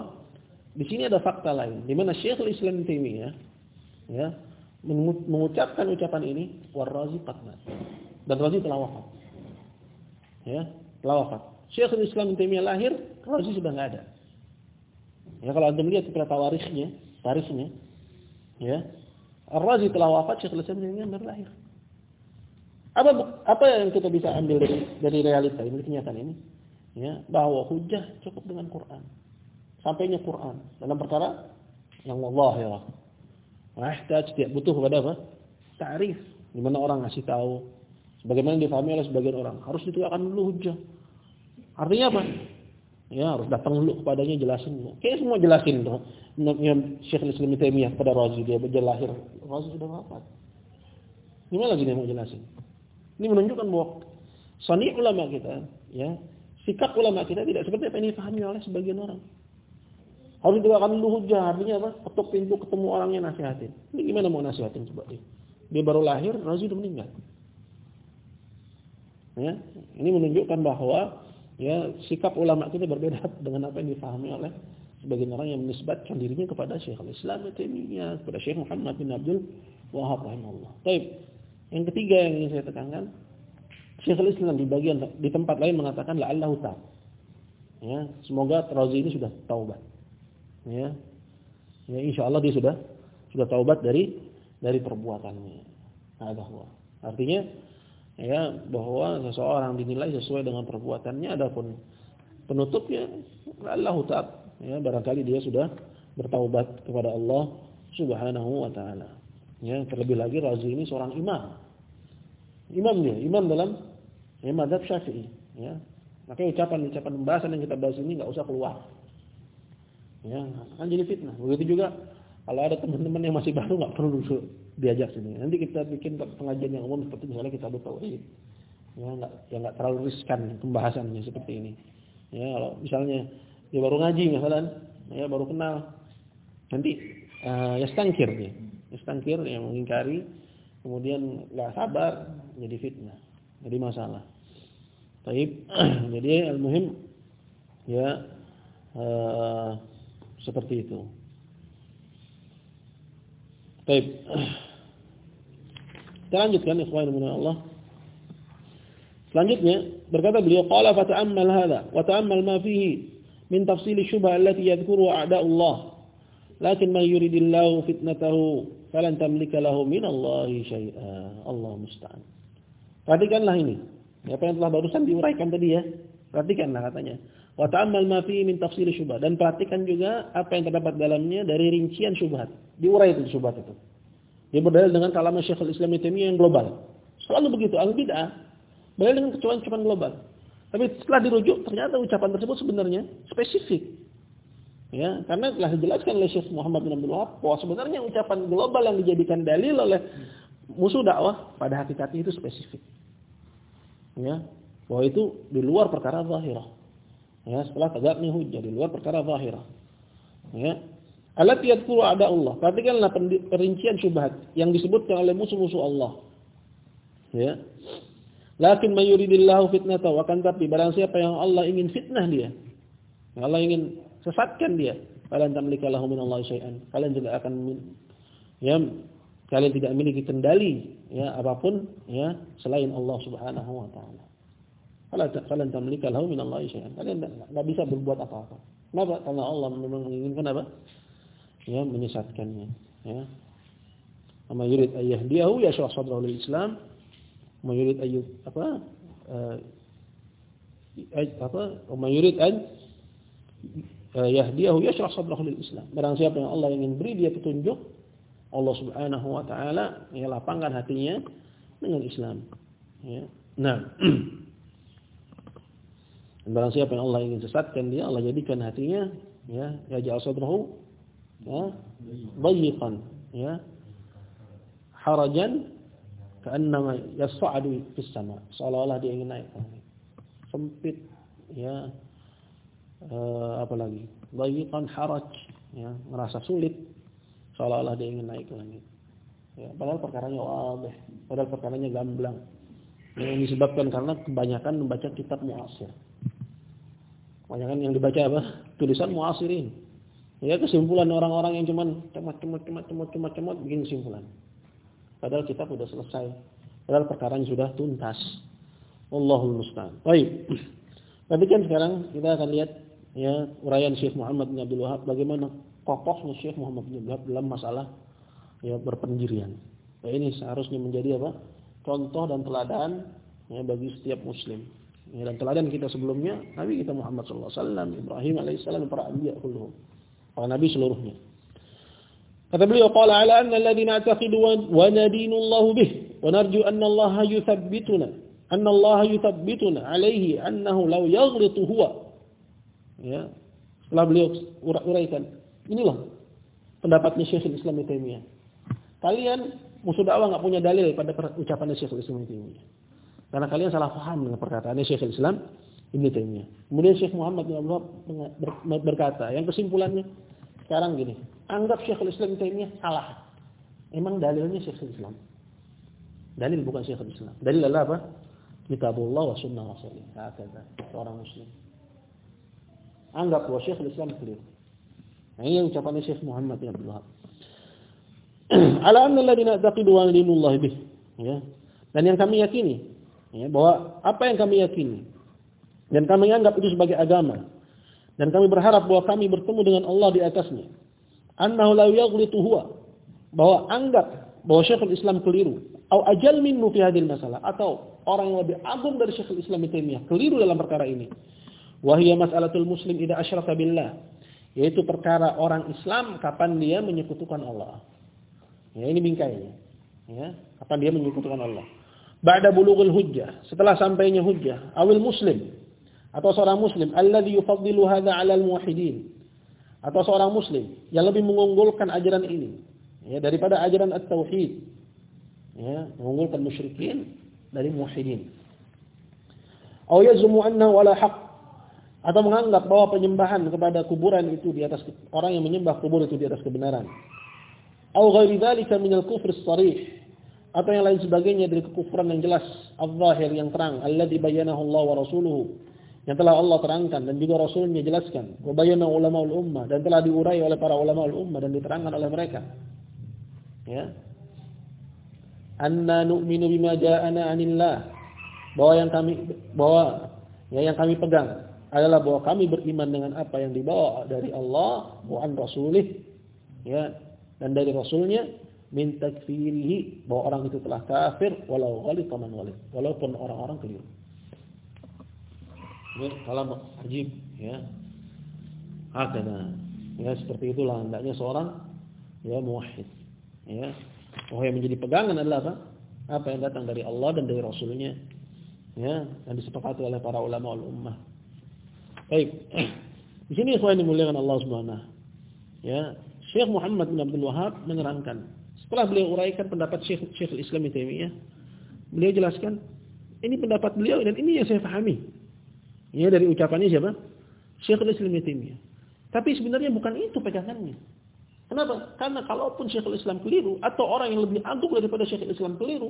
di sini ada fakta lain di mana Syekhul Islam Taimiyah ya mengucapkan ucapan ini warrazi qad dan Razi telah wafat. Ya, telah wafat. Syekhul Islam Taimiyah lahir, Razi sudah enggak ada. Ya kalau Anda melihat setelah tawarisnya, tarisnya, ya, Ar-Razi telah wafat, Syekhul Islam Taimiyah baru lahir. Apa apa yang kita bisa ambil dari dari realita ini kenyataan ini? Ya, bahwa hujah cukup dengan Quran. Sampainya Quran dalam perkara yang Allah ya. Mahtaj tidak butuh kepada apa? Ta'rif. Di mana orang ngasih tahu sebagaimana difahami oleh sebagian orang. Harus ditegakkan dulu hujah. Artinya apa? Ya, harus datang dulu kepadanya jelasin. Kayak semua jelasin tuh. Yang Syekh Islam Taimiyah pada Razi dia berjelahir. Razi sudah wafat. Gimana lagi dia mau jelasin? Ini menunjukkan bahwa sani ulama kita, ya, sikap ulama kita tidak seperti apa yang dipahami oleh sebagian orang. Harus akan dulu hujah, artinya apa? Ketuk pintu ketemu orangnya nasihatin. Ini gimana mau nasihatin coba dia? Dia baru lahir, Razi sudah meninggal. Ya, ini menunjukkan bahwa ya sikap ulama kita berbeda dengan apa yang dipahami oleh sebagian orang yang menisbatkan dirinya kepada Syekhul Islam Taimiyah, kepada Syekh Muhammad bin Abdul Wahab rahimahullah. Baik. Yang ketiga yang ingin saya tekankan, Syekhul Islam di bagian di tempat lain mengatakan la'allahu ta'ala. Ya, semoga Razi ini sudah taubat. Ya. Ya insyaallah dia sudah sudah taubat dari dari perbuatannya. Ada Artinya ya bahwa seseorang dinilai sesuai dengan perbuatannya adapun penutupnya Allah ta'ala ya barangkali dia sudah bertaubat kepada Allah Subhanahu wa taala. Ya, terlebih lagi Razi ini seorang imam. Imam dia, imam dalam ya, madhab syafi'i. Ya. Makanya ucapan-ucapan pembahasan yang kita bahas ini nggak usah keluar. Ya, kan jadi fitnah. Begitu juga kalau ada teman-teman yang masih baru nggak perlu diajak sini. Nanti kita bikin pengajian yang umum seperti misalnya kita tauhid. Ya nggak ya nggak terlalu riskan pembahasannya seperti ini. Ya, kalau misalnya dia baru ngaji misalnya, ya baru kenal. Nanti uh, ya stangkir dia. Ya stangkir yang mengingkari kemudian nggak sabar jadi fitnah. Jadi masalah. Baik. jadi al-muhim ya uh, seperti itu. Baik. Kita lanjutkan ikhwan Allah. Selanjutnya berkata beliau qala fata'ammal hadha wa ta'ammal ma fihi min tafsil syubha allati yadhkuru a'da'ullah lakin man yuridillahu fitnatahu falan tamlika lahu min Allah syai'a. Allah musta'an. Perhatikanlah ini. Apa yang telah barusan diuraikan tadi ya. Perhatikanlah katanya. Wa ta'ammal ma fihi min tafsil syubha. Dan perhatikan juga apa yang terdapat dalamnya dari rincian syubhat. Diurai itu syubhat itu dia berdalil dengan kalaman Syekhul Islam Taimiyah yang global selalu begitu al bid'ah Balik dengan kecuali global. Tapi setelah dirujuk ternyata ucapan tersebut sebenarnya spesifik. Ya, karena telah dijelaskan oleh Syekh Muhammad bin Abdul Wahab bahwa sebenarnya ucapan global yang dijadikan dalil oleh musuh dakwah pada hakikatnya itu spesifik. Ya, bahwa itu di luar perkara zahirah. Ya, setelah tegaknya hujah di luar perkara zahirah. Ya. Alat yadkuru ada Allah. Perhatikanlah perincian syubhat yang disebutkan oleh musuh-musuh Allah. Ya. Lakin mayuridillahu fitnatahu akan tapi barang siapa yang Allah ingin fitnah dia. Allah ingin sesatkan dia. Kalian tamlika lahu min Allah syai'an. Kalian tidak akan ya kalian tidak memiliki kendali ya apa pun ya selain Allah Subhanahu wa taala. Kalian tamlika lahu min Allah syai'an. Kalian tidak bisa berbuat apa-apa. Kenapa? Karena Allah memang menginginkan apa? Ya menyesatkannya, ya. Amma yurid ayyahdiyahu yashrah sadrahu lil Islam mayurid ayub apa uh, apa mayurid an uh, yahdiyahu yashrah sadrahu lil Islam. Barang siapa yang Allah ingin beri dia petunjuk, Allah Subhanahu wa taala ya lapangkan hatinya dengan Islam. Ya. Nah, barang siapa yang Allah ingin sesatkan dia, Allah jadikan hatinya ya yaj'al sadrahu ya dayiqan ya harajan Ka'annama yas'adu fis sama. Seolah-olah dia ingin naik. Sempit ya uh, apa lagi? Dhayiqan haraj ya, merasa sulit seolah-olah dia ingin naik ke langit. Ya, padahal perkaranya wadih, padahal perkaranya gamblang. Yang disebabkan karena kebanyakan membaca kitab muasir. Kebanyakan yang dibaca apa? Tulisan muasirin. Ya kesimpulan orang-orang yang cuman cemat-cemat cemat-cemat cemat-cemat bikin kesimpulan. Padahal kita sudah selesai. Padahal perkaranya sudah tuntas. Allahul musta'an. Baik. Tapi kan sekarang kita akan lihat ya uraian Syekh Muhammad bin Abdul Wahab bagaimana kokohnya Syekh Muhammad bin Abdul Wahab dalam masalah ya berpendirian. Nah, ini seharusnya menjadi apa? Contoh dan teladan ya bagi setiap muslim. Ya, dan teladan kita sebelumnya Nabi kita Muhammad sallallahu alaihi wasallam, Ibrahim alaihissalam, para anbiya kulluhum. Para nabi seluruhnya. Kata beliau, qala ala anna alladhi na'taqidu wa nadinu Allah bih wa narju anna Allah yuthabbituna anna Allah yuthabbituna alaihi annahu law yaghlitu huwa. Ya. Setelah beliau uraikan, inilah pendapatnya Syekhul Islam Taimiyah. Kalian musuh dakwah enggak punya dalil pada ucapan Syekhul Islam Taimiyah. Karena kalian salah paham dengan perkataan Syekhul Islam Ibnu Taimiyah. Kemudian Syekh Muhammad bin Abdullah berkata, yang kesimpulannya sekarang gini, anggap Syekhul Islam Taimiyah salah. Emang dalilnya Syekhul Islam. Dalil bukan Syekhul Islam. Dalil adalah apa? Kitabullah wa sunnah Rasulullah. Kata orang muslim. Anggap bahwa Syekhul Islam keliru. Nah, ini yang ucapannya Syekh Muhammad bin Abdul Wahab. Ala anna alladziina taqidu wa dinullah bih. Ya. Dan yang kami yakini ya, bahwa apa yang kami yakini dan kami anggap itu sebagai agama dan kami berharap bahwa kami bertemu dengan Allah di atasnya. Annahu la yaghlitu huwa. Bahwa anggap bahwa Syekhul Islam keliru. Atau ajal minnu fi hadil masalah. Atau orang yang lebih agung dari Syekhul Islam Taimiyah keliru dalam perkara ini. Wahia mas'alatul muslim idza asyraka billah. Yaitu perkara orang Islam kapan dia menyekutukan Allah. Ya ini bingkainya ya kapan dia menyekutukan Allah. Ba'da bulughul hujjah. Setelah sampainya hujjah. Awil muslim atau seorang muslim alladhi yufaddilu hadza 'ala al-muwahhidin. Atau seorang muslim yang lebih mengunggulkan ajaran ini ya daripada ajaran at-tauhid ya mengunggulkan musyrikin dari muwahhidin. Atau yazmu annahu wala haq atau menganggap bahwa penyembahan kepada kuburan itu di atas orang yang menyembah kubur itu di atas kebenaran. Au ghairi dzalika minal kufr sharih atau yang lain sebagainya dari kekufuran yang jelas, al-zahir yang terang, alladzi bayyanahu Allah wa rasuluhu yang telah Allah terangkan dan juga Rasulnya jelaskan. Wa bayyana ulama ummah dan telah diurai oleh para ulama ummah dan diterangkan oleh mereka. Ya. Anna nu'minu bima ja'ana 'anillah. Bahwa yang kami bahwa ya yang kami pegang adalah bahwa kami beriman dengan apa yang dibawa dari Allah wa an rasulih ya dan dari rasulnya min takfirihi bahwa orang itu telah kafir walau ghalita man walid walaupun orang-orang keliru kalam ajib ya. Hakana. Ya seperti itulah hendaknya seorang ya muwahhid. Ya. Bahwa yang menjadi pegangan adalah apa? Apa yang datang dari Allah dan dari Rasulnya. Ya, dan disepakati oleh para ulama ul ummah. Baik. Di sini ikhwan dimuliakan Allah Subhanahu Ya, Syekh Muhammad bin Abdul Wahab menerangkan. Setelah beliau uraikan pendapat Syekh Syekh Islam Taimiyah, beliau jelaskan ini pendapat beliau dan ini yang saya pahami. Ya dari ucapannya siapa? Syekhul Islam Taimiyah. Tapi sebenarnya bukan itu pegangannya. Kenapa? Karena kalaupun Syekhul Islam keliru atau orang yang lebih agung daripada Syekhul Islam keliru,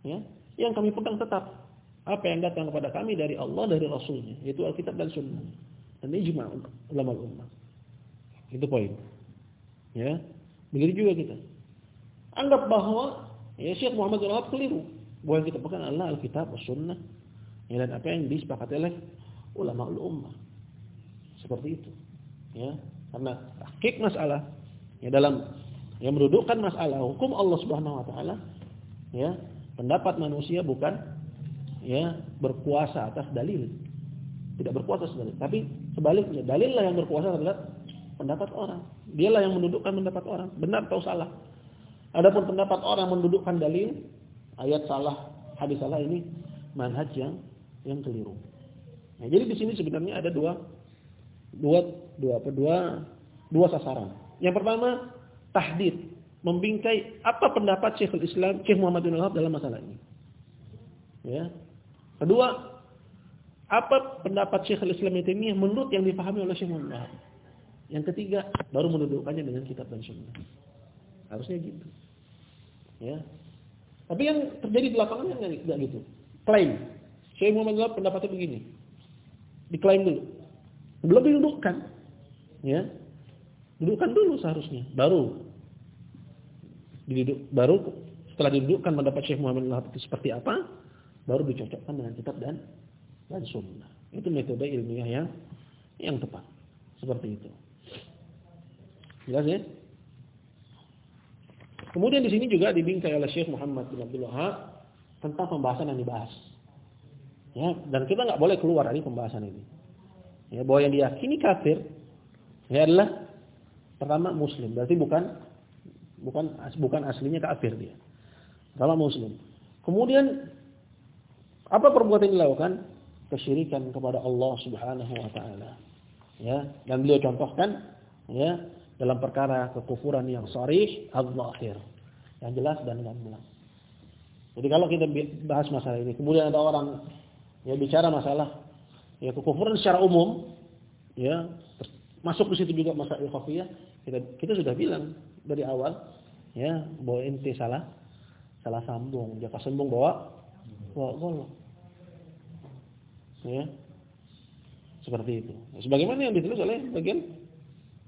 ya, yang kami pegang tetap apa yang datang kepada kami dari Allah dari Rasulnya, yaitu Alkitab dan Sunnah. Dan ijma ulama ummah. Itu poin. Ya, begitu juga kita. Anggap bahwa ya Syekh Muhammad Al keliru. Bahwa kita pegang adalah Alkitab dan Sunnah. Ya, dan apa yang disepakati oleh ulama ummah. Seperti itu. Ya, karena hakik masalah ya dalam yang mendudukkan masalah hukum Allah Subhanahu wa taala ya, pendapat manusia bukan ya berkuasa atas dalil. Tidak berkuasa dalil, tapi sebaliknya dalillah yang berkuasa terhadap pendapat orang. Dialah yang mendudukkan pendapat orang, benar atau salah. Adapun pendapat orang mendudukkan dalil, ayat salah, hadis salah ini manhaj yang yang keliru. Nah, jadi di sini sebenarnya ada dua dua dua apa dua dua sasaran. Yang pertama tahdid, membingkai apa pendapat Syekhul Islam Syekh Muhammad bin Wahab dalam masalah ini. Ya. Kedua, apa pendapat Syekhul Islam ini menurut yang dipahami oleh Syekh Muhammad Wahab. Yang ketiga, baru mendudukkannya dengan kitab dan sunnah. Harusnya gitu. Ya. Tapi yang terjadi di lapangan enggak gitu. Klaim. Syekh Muhammad Wahab pendapatnya begini diklaim dulu. Belum didudukkan. Ya. Dudukkan dulu seharusnya. Baru diduduk baru setelah didudukkan mendapat Syekh Muhammad al itu seperti apa, baru dicocokkan dengan kitab dan dan sunnah. Itu metode ilmiah yang yang tepat. Seperti itu. Jelas ya? Kemudian di sini juga dibingkai oleh Syekh Muhammad bin Abdul tentang pembahasan yang dibahas. Ya, dan kita nggak boleh keluar dari pembahasan ini. Ya, bahwa yang diyakini kafir ya adalah pertama muslim, berarti bukan bukan bukan aslinya kafir dia. Pertama muslim. Kemudian apa perbuatan yang dilakukan? Kesyirikan kepada Allah Subhanahu wa taala. Ya, dan beliau contohkan ya dalam perkara kekufuran yang sharih al-zahir. Yang jelas dan gamblang. Jadi kalau kita bahas masalah ini, kemudian ada orang ya bicara masalah ya kekufuran secara umum ya masuk di situ juga masalah khafiyah kita kita sudah bilang dari awal ya bahwa inti salah salah sambung. Jaka sambung bawa bawa golok ya seperti itu. Sebagaimana yang ditulis oleh bagian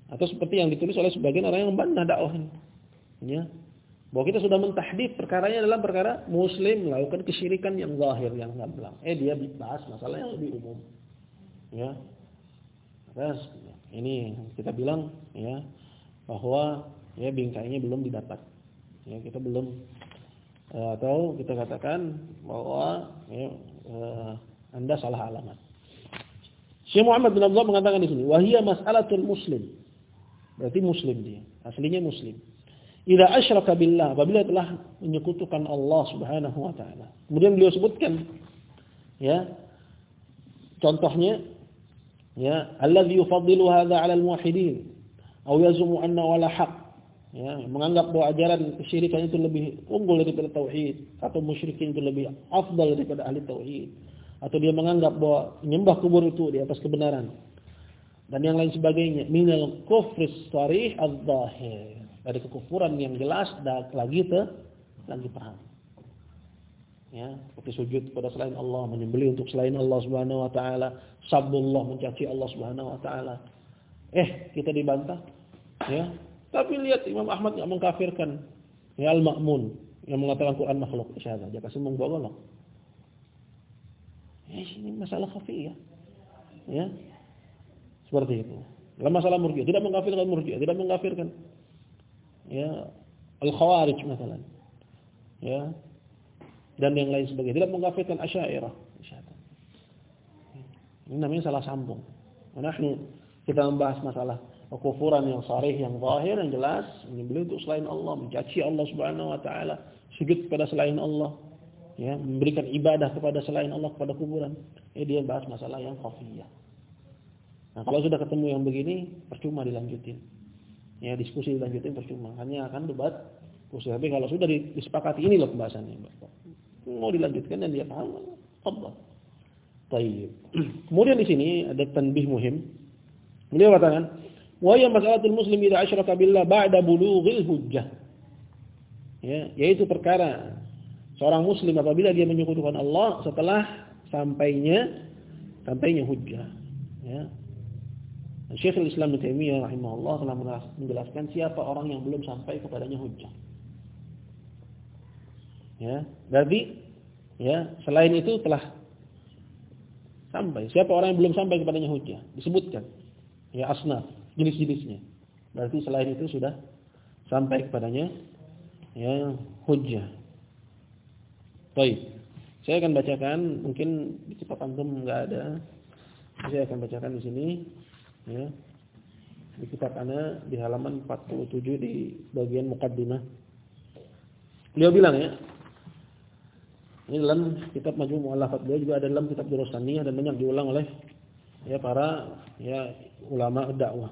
atau seperti yang ditulis oleh sebagian orang yang membantah dakwah ya bahwa kita sudah mentahdid perkaranya dalam perkara muslim melakukan kesyirikan yang zahir yang gamblang. Eh dia bahas masalah yang lebih umum. Ya. Terus ini kita bilang ya bahwa ya bingkainya belum didapat. Ya, kita belum eh, atau kita katakan bahwa ya, eh, Anda salah alamat. Syekh Muhammad bin Abdullah mengatakan di sini, wahia mas'alatul muslim. Berarti muslim dia, aslinya muslim. Idza asyraka billah, apabila telah menyekutukan Allah Subhanahu wa taala. Kemudian beliau sebutkan ya. Contohnya ya, allazi yufaddilu hadza 'ala al-muwahhidin aw yazumu anna wala haq. Ya, menganggap bahwa ajaran kesyirikan itu lebih unggul daripada tauhid atau musyrikin itu lebih afdal daripada ahli tauhid atau dia menganggap bahwa menyembah kubur itu di atas kebenaran dan yang lain sebagainya minal kufris sharih adz-dzahir dari kekufuran yang jelas dan lagi te, lagi perang ya seperti sujud kepada selain Allah menyembelih untuk selain Allah Subhanahu wa taala sabbullah mencaci Allah Subhanahu wa taala eh kita dibantah ya tapi lihat Imam Ahmad enggak mengkafirkan ya Al-Ma'mun yang mengatakan Quran makhluk syahadah dia kasih menggolok Ya, ini masalah khafi ya. Ya. Seperti itu. Dalam masalah murji'ah tidak mengkafirkan murji'ah, tidak mengkafirkan ya al-khawarij misalnya. Ya. Dan yang lain sebagainya, tidak mengkafirkan asy'ariyah. Ini namanya salah sambung. Nah, kita membahas masalah kekufuran yang sarih, yang zahir, yang jelas, menyembelih untuk selain Allah, mencaci Allah Subhanahu wa taala, sujud kepada selain Allah, ya, memberikan ibadah kepada selain Allah kepada kuburan. Eh dia bahas masalah yang khafiyah. Nah, kalau sudah ketemu yang begini, percuma dilanjutin. Ya, diskusi dilanjutin percuma. Hanya akan debat khusus. Tapi kalau sudah disepakati ini loh pembahasannya. Mau dilanjutkan dan dia paham, Allah. Baik. Kemudian di sini ada tanbih muhim. Beliau katakan, "Wa ya mas'alatul muslim idza asyraka billah ba'da bulughil hujjah." Ya, yaitu perkara seorang muslim apabila dia menyekutukan Allah setelah sampainya sampainya hujjah ya Syekhul Islam Ibnu Taimiyah rahimahullah telah menjelaskan siapa orang yang belum sampai kepadanya hujjah. Ya, berarti ya, selain itu telah sampai. Siapa orang yang belum sampai kepadanya hujjah? Disebutkan. Ya, asnaf, jenis-jenisnya. Berarti selain itu sudah sampai kepadanya ya hujjah. Baik. Saya akan bacakan, mungkin di kitab antum enggak ada. Saya akan bacakan di sini ya. Di kitab ana di halaman 47 di bagian mukaddimah. Beliau bilang ya. Ini dalam kitab Majmu' Mu'allafat beliau juga ada dalam kitab Durusaniyah dan banyak diulang oleh ya para ya ulama dakwah.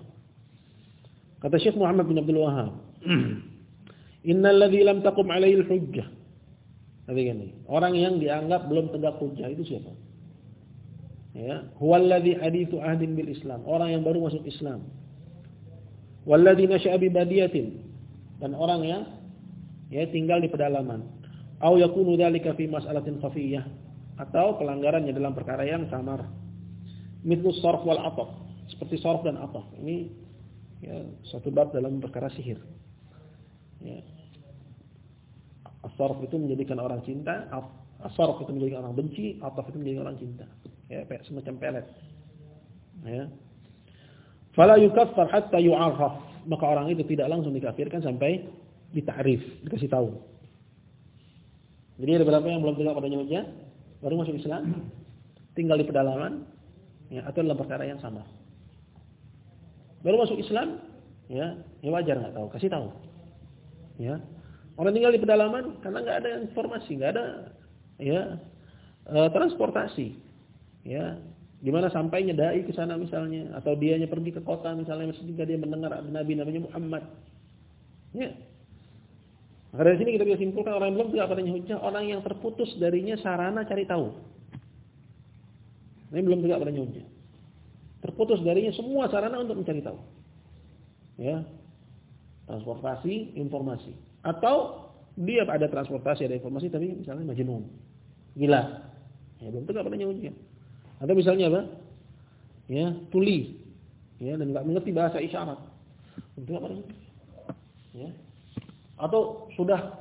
Kata Syekh Muhammad bin Abdul Wahab, "Innal ladzi lam taqum 'alaihi al-hujjah" Tapi gini, orang yang dianggap belum tegak hujjah itu siapa? Ya, huwallazi hadithu ahdin bil Islam, orang yang baru masuk Islam. Walladzi nasya'a bi badiyatin dan orang yang ya tinggal di pedalaman. Au yakunu dzalika fi mas'alatin khafiyah atau pelanggarannya dalam perkara yang samar. Mithlu sarf wal ataf, seperti sarf dan ataf. Ini ya satu bab dalam perkara sihir. Ya, Asarf itu menjadikan orang cinta, asarf itu menjadikan orang benci, ataf itu menjadikan orang cinta. Ya, semacam pelet. Ya. Fala yukaffar hatta yu'arraf. Maka orang itu tidak langsung dikafirkan sampai ditakrif, dikasih tahu. Jadi ada beberapa yang belum tegak padanya hujjah, baru masuk Islam, tinggal di pedalaman, ya, atau dalam perkara yang sama. Baru masuk Islam, ya, ya wajar nggak tahu, kasih tahu. Ya, Orang tinggal di pedalaman karena nggak ada informasi, nggak ada ya e, transportasi. Ya, gimana sampainya dai ke sana misalnya atau dianya pergi ke kota misalnya sehingga dia mendengar ada nabi namanya Muhammad. Ya. Maka dari sini kita bisa simpulkan orang yang belum tidak padanya hujah, orang yang terputus darinya sarana cari tahu. Ini belum tidak padanya hujah. Terputus darinya semua sarana untuk mencari tahu. Ya. Transportasi, informasi. Atau dia ada transportasi, ada informasi tapi misalnya majnun. Gila. Ya belum tentu padanya ujian. Atau misalnya apa? Ya, tuli. Ya, dan enggak mengerti bahasa isyarat. Belum padanya. Ya. Atau sudah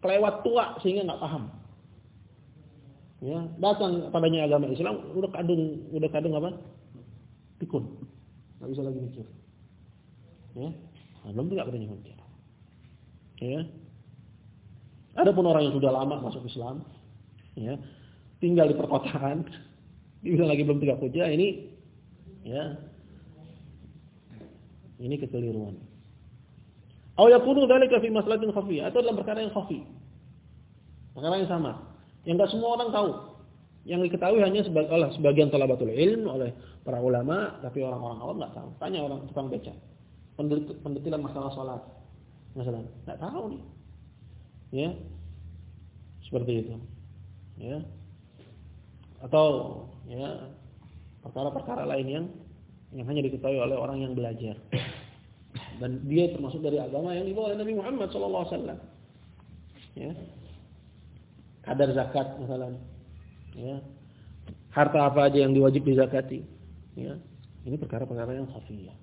kelewat tua sehingga enggak paham. Ya, datang padanya agama Islam udah kadung udah kadung apa? Pikun. Enggak bisa lagi mikir. Ya. Nah, belum enggak padanya ujian. Ya. Adapun orang yang sudah lama masuk Islam, ya, tinggal di perkotaan, dibilang lagi belum tiga puja, ini ya ini kekeliruan. Aw yakunu dzalika fi maslahatin khafiyah atau dalam perkara yang khafi. Perkara yang sama. Yang enggak semua orang tahu. Yang diketahui hanya sebagian oleh sebagian talabatul ilm oleh para ulama, tapi orang-orang awam enggak tahu. Tanya orang tukang beca. Pendetilan masalah salat. Masalah, enggak tahu nih. Ya. Seperti itu. Ya. atau ya perkara-perkara lain yang yang hanya diketahui oleh orang yang belajar. Dan dia termasuk dari agama yang dibawa oleh Nabi Muhammad sallallahu alaihi wasallam. Ya. Kadar zakat misalnya. Ya. Harta apa aja yang diwajib dizakati. Ya. Ini perkara-perkara yang khafiyah.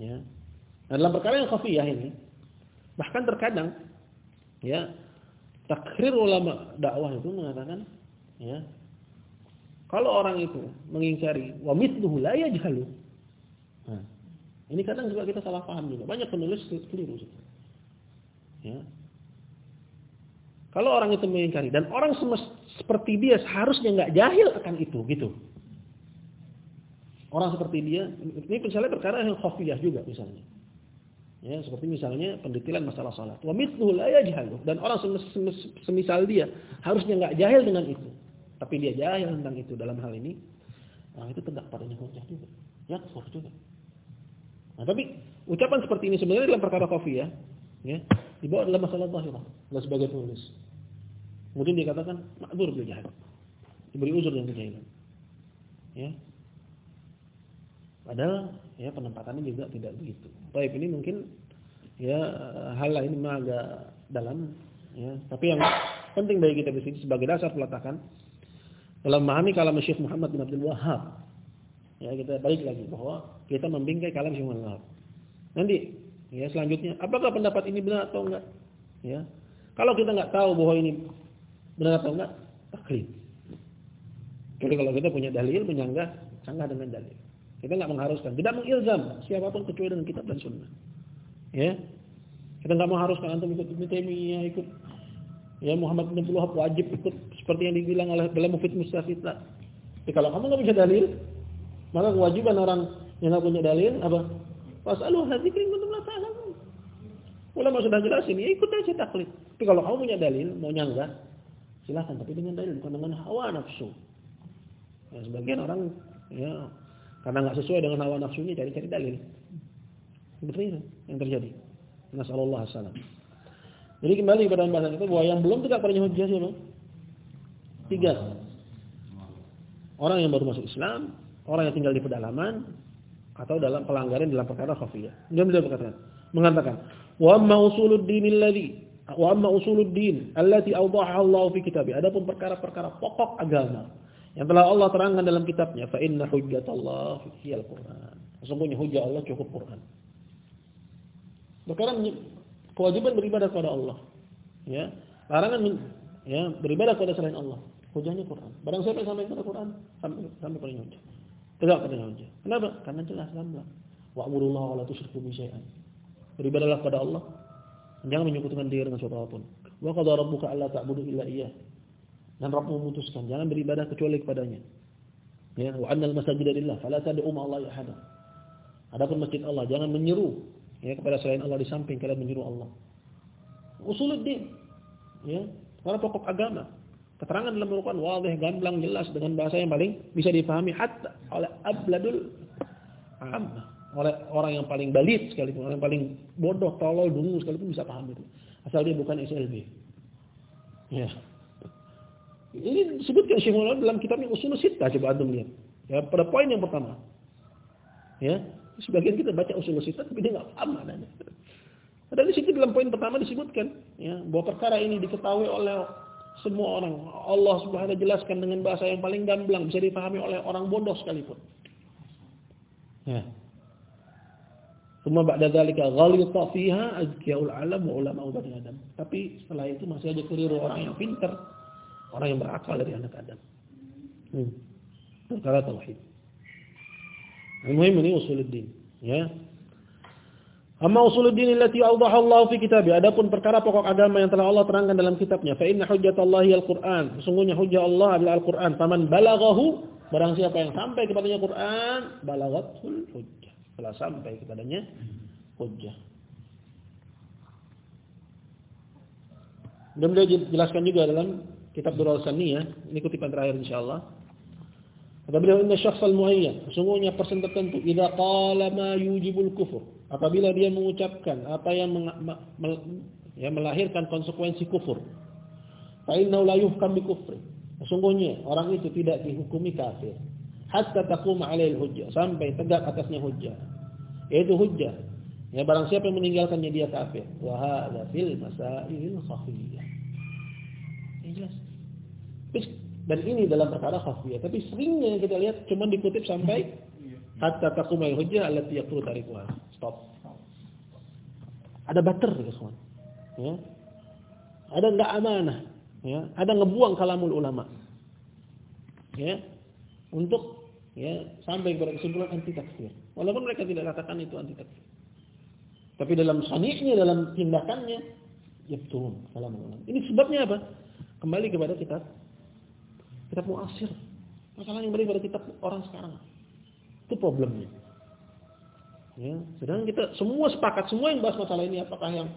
Ya. Nah, dalam perkara yang khafiyah ini bahkan terkadang ya takrir ulama dakwah itu mengatakan ya kalau orang itu mengingkari wa mithluhu la yajhalu. Nah, ini kadang juga kita salah paham juga. Banyak penulis keliru Ya. Kalau orang itu mengingkari dan orang seperti dia seharusnya nggak jahil akan itu, gitu. Orang seperti dia, ini misalnya perkara yang khafiyah juga misalnya. Ya, seperti misalnya pendetilan masalah salat. Wa mithluhu la yajhalu dan orang semisal dia harusnya nggak jahil dengan itu tapi dia jahil tentang itu dalam hal ini, nah itu tegak padanya hujah juga. Yakfur juga. Nah, tapi ucapan seperti ini sebenarnya dalam perkara kafir ya, ya dibawa dalam masalah zahirah, dan sebagai penulis. Kemudian dikatakan makdur bil jahil. Diberi uzur dengan kejahilan. Ya. Padahal ya penempatannya juga tidak begitu. Baik, ini mungkin ya hal lain agak dalam ya, tapi yang penting bagi kita di sini sebagai dasar peletakan dalam memahami kalam Syekh Muhammad bin Abdul Wahab. Ya, kita balik lagi bahwa kita membingkai kalam Syekh Muhammad Wahab. Nanti ya selanjutnya apakah pendapat ini benar atau enggak? Ya. Kalau kita enggak tahu bahwa ini benar atau enggak, taklid. Jadi kalau kita punya dalil menyanggah, sanggah dengan dalil. Kita enggak mengharuskan, tidak mengilzam siapa pun kecuali dengan kitab dan sunnah. Ya. Kita enggak mengharuskan antum ikut Ibnu Taimiyah, ikut Ya Muhammad bin Abdul Wahab wajib ikut seperti yang dibilang oleh dalam Mufid Mustafid. Jadi kalau kamu nggak bisa dalil, maka kewajiban orang yang nggak punya dalil apa? Fasalu hadzikrin kuntum la ta'lamun. Ulama sudah jelasin, ya ikut aja taklid. Tapi kalau kamu punya dalil, mau nyanggah, silahkan. Tapi dengan dalil, bukan dengan hawa nafsu. Ya, sebagian orang ya karena nggak sesuai dengan hawa nafsunya cari-cari dalil. Seperti itu yang terjadi. Nasallallahu alaihi wasallam. Jadi kembali kepada pembahasan itu bahwa yang belum tegak padanya hujjah siapa? Tiga. Orang yang baru masuk Islam, orang yang tinggal di pedalaman, atau dalam pelanggaran dalam perkara khafiyah. Dia beliau berkata, mengatakan, "Wa amma usuluddin alladhi wa amma usuluddin allati awdaha Allah fi kitabih." Adapun perkara-perkara pokok agama yang telah Allah terangkan dalam kitabnya, fa inna hujjatallah al Qur'an. Sesungguhnya hujjah Allah cukup Quran. Perkara kewajiban beribadah kepada Allah. Ya. Larangan ya, beribadah kepada selain Allah. Hujahnya Quran. Barang siapa sampai kepada Quran, sampai sampai pada hujah. Tegak pada hujah. Kenapa? Karena jelas gamblang. Wa'budullaha wa la tusyriku bi syai'an. Beribadahlah kepada Allah. Jangan menyekutukan dia dengan sesuatu apa pun. Wa qadara rabbuka alla ta'budu illa iyyah. Dan Rabb memutuskan jangan beribadah kecuali kepadanya. Ya, wa annal masajida lillah fala tad'u ma'allahi ahada. Adapun masjid Allah jangan menyeru ya kepada selain Allah di samping kalian menyuruh Allah. Usuluddin ya, karena pokok agama. Keterangan dalam Al-Qur'an wadih, gamblang, jelas dengan bahasa yang paling bisa dipahami hatta oleh abladul amma, oleh orang yang paling balit sekalipun, orang yang paling bodoh, tolol, dungu sekalipun bisa paham itu. Asal dia bukan SLB. Ya. Ini disebutkan Syekh dalam kitabnya Usul Sittah coba antum lihat. Ya, pada poin yang pertama. Ya, Sebagian kita baca usul sitat tapi dia nggak paham. Padahal di situ dalam poin pertama disebutkan ya bahwa perkara ini diketahui oleh semua orang. Allah Subhanahu jelaskan dengan bahasa yang paling gamblang bisa dipahami oleh orang bodoh sekalipun. Ya. Semua ba'da dzalika ghalita fiha azkiyaul alam wa ulama bani Adam. Tapi setelah itu masih aja keliru orang yang pintar, orang yang berakal dari anak Adam. Hmm. Perkara tauhid. Al-muhim ini usuluddin, ya. Amma usuluddin allati awdaha Allah fi kitabih. Adapun perkara pokok agama yang telah Allah terangkan dalam kitabnya, fa inna hujjatallahi al-Qur'an. Sesungguhnya hujjah Allah adalah Al-Qur'an. Faman balaghahu, barang siapa yang sampai kepadanya Qur'an, balaghatul hujjah. Telah sampai kepadanya hujjah. Dan beliau jelaskan juga dalam kitab Durul Saniyah, ini kutipan terakhir insyaallah. Kata beliau inna syakhsal muayyan, sesungguhnya person tertentu idza qala ma yujibul kufur, apabila dia mengucapkan apa yang ya, melahirkan konsekuensi kufur. Fa innahu la yuhkam bi kufri. Sesungguhnya orang itu tidak dihukumi kafir hatta taqum 'alail hujjah sampai tegak atasnya hujjah. Yaitu hujjah. Ya barang siapa yang meninggalkannya dia kafir. Wa hadza fil masail khafiyah. Ya jelas. Dan ini dalam perkara khafiyah, tapi seringnya kita lihat cuma dikutip sampai hatta taqumul hujjah allati yaqulu tarikuha. Stop. Ada bater ya. Ya. Ada enggak amanah, ya. Ada ngebuang kalamul ulama. Ya. Untuk ya sampai kepada kesimpulan anti takfir. Walaupun mereka tidak katakan itu anti takfir. Tapi dalam sani'nya, dalam tindakannya, ya betul. Ini sebabnya apa? Kembali kepada kitab kitab muasir. Masalah yang kembali kepada kitab orang sekarang. Itu problemnya. Ya, sedang kita semua sepakat, semua yang bahas masalah ini apakah yang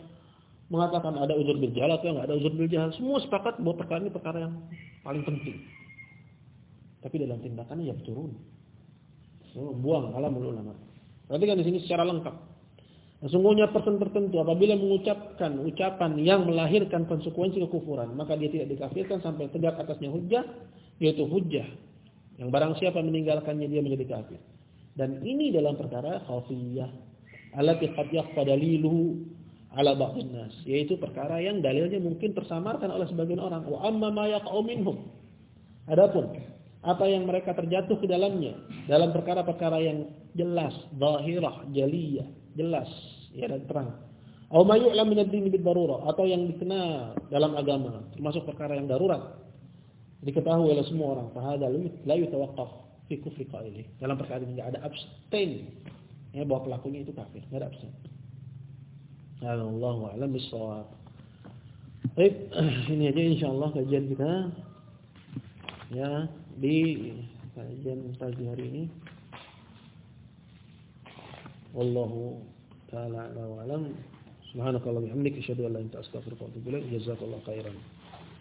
mengatakan ada uzur bil atau yang ada uzur bil semua sepakat bahwa perkara ini perkara yang paling penting. Tapi dalam tindakannya ya turun. Oh, buang alam ulama. Perhatikan di sini secara lengkap. Sesungguhnya person tertentu apabila mengucapkan ucapan yang melahirkan konsekuensi kekufuran, maka dia tidak dikafirkan sampai tegak atasnya hujah, yaitu hujah. Yang barang siapa meninggalkannya dia menjadi kafir. Dan ini dalam perkara khafiyah. Allati qad yakhfa daliluhu ala ba'dhin nas, yaitu perkara yang dalilnya mungkin tersamarkan oleh sebagian orang. Wa amma ma yaqa'u minhum. Adapun apa yang mereka terjatuh ke dalamnya dalam perkara-perkara yang jelas, zahirah, jaliyah, jelas ya dan terang. Aw ma yu'lam min ad-din atau yang dikenal dalam agama termasuk perkara yang darurat diketahui oleh semua orang. Fahada la yutawaqqaf fi kufri qaili. Dalam perkara ini enggak ada abstain ya bahwa pelakunya itu kafir, enggak ada abstain. Allahu a'lam bissawab. Baik, ini aja insyaallah kajian kita. Ya, di kajian pagi hari ini. Wallahu taala alam. Subhanakallahumma wa bihamdika asyhadu an la ilaha illa anta astaghfiruka wa atubu ilaik. Jazakallahu khairan.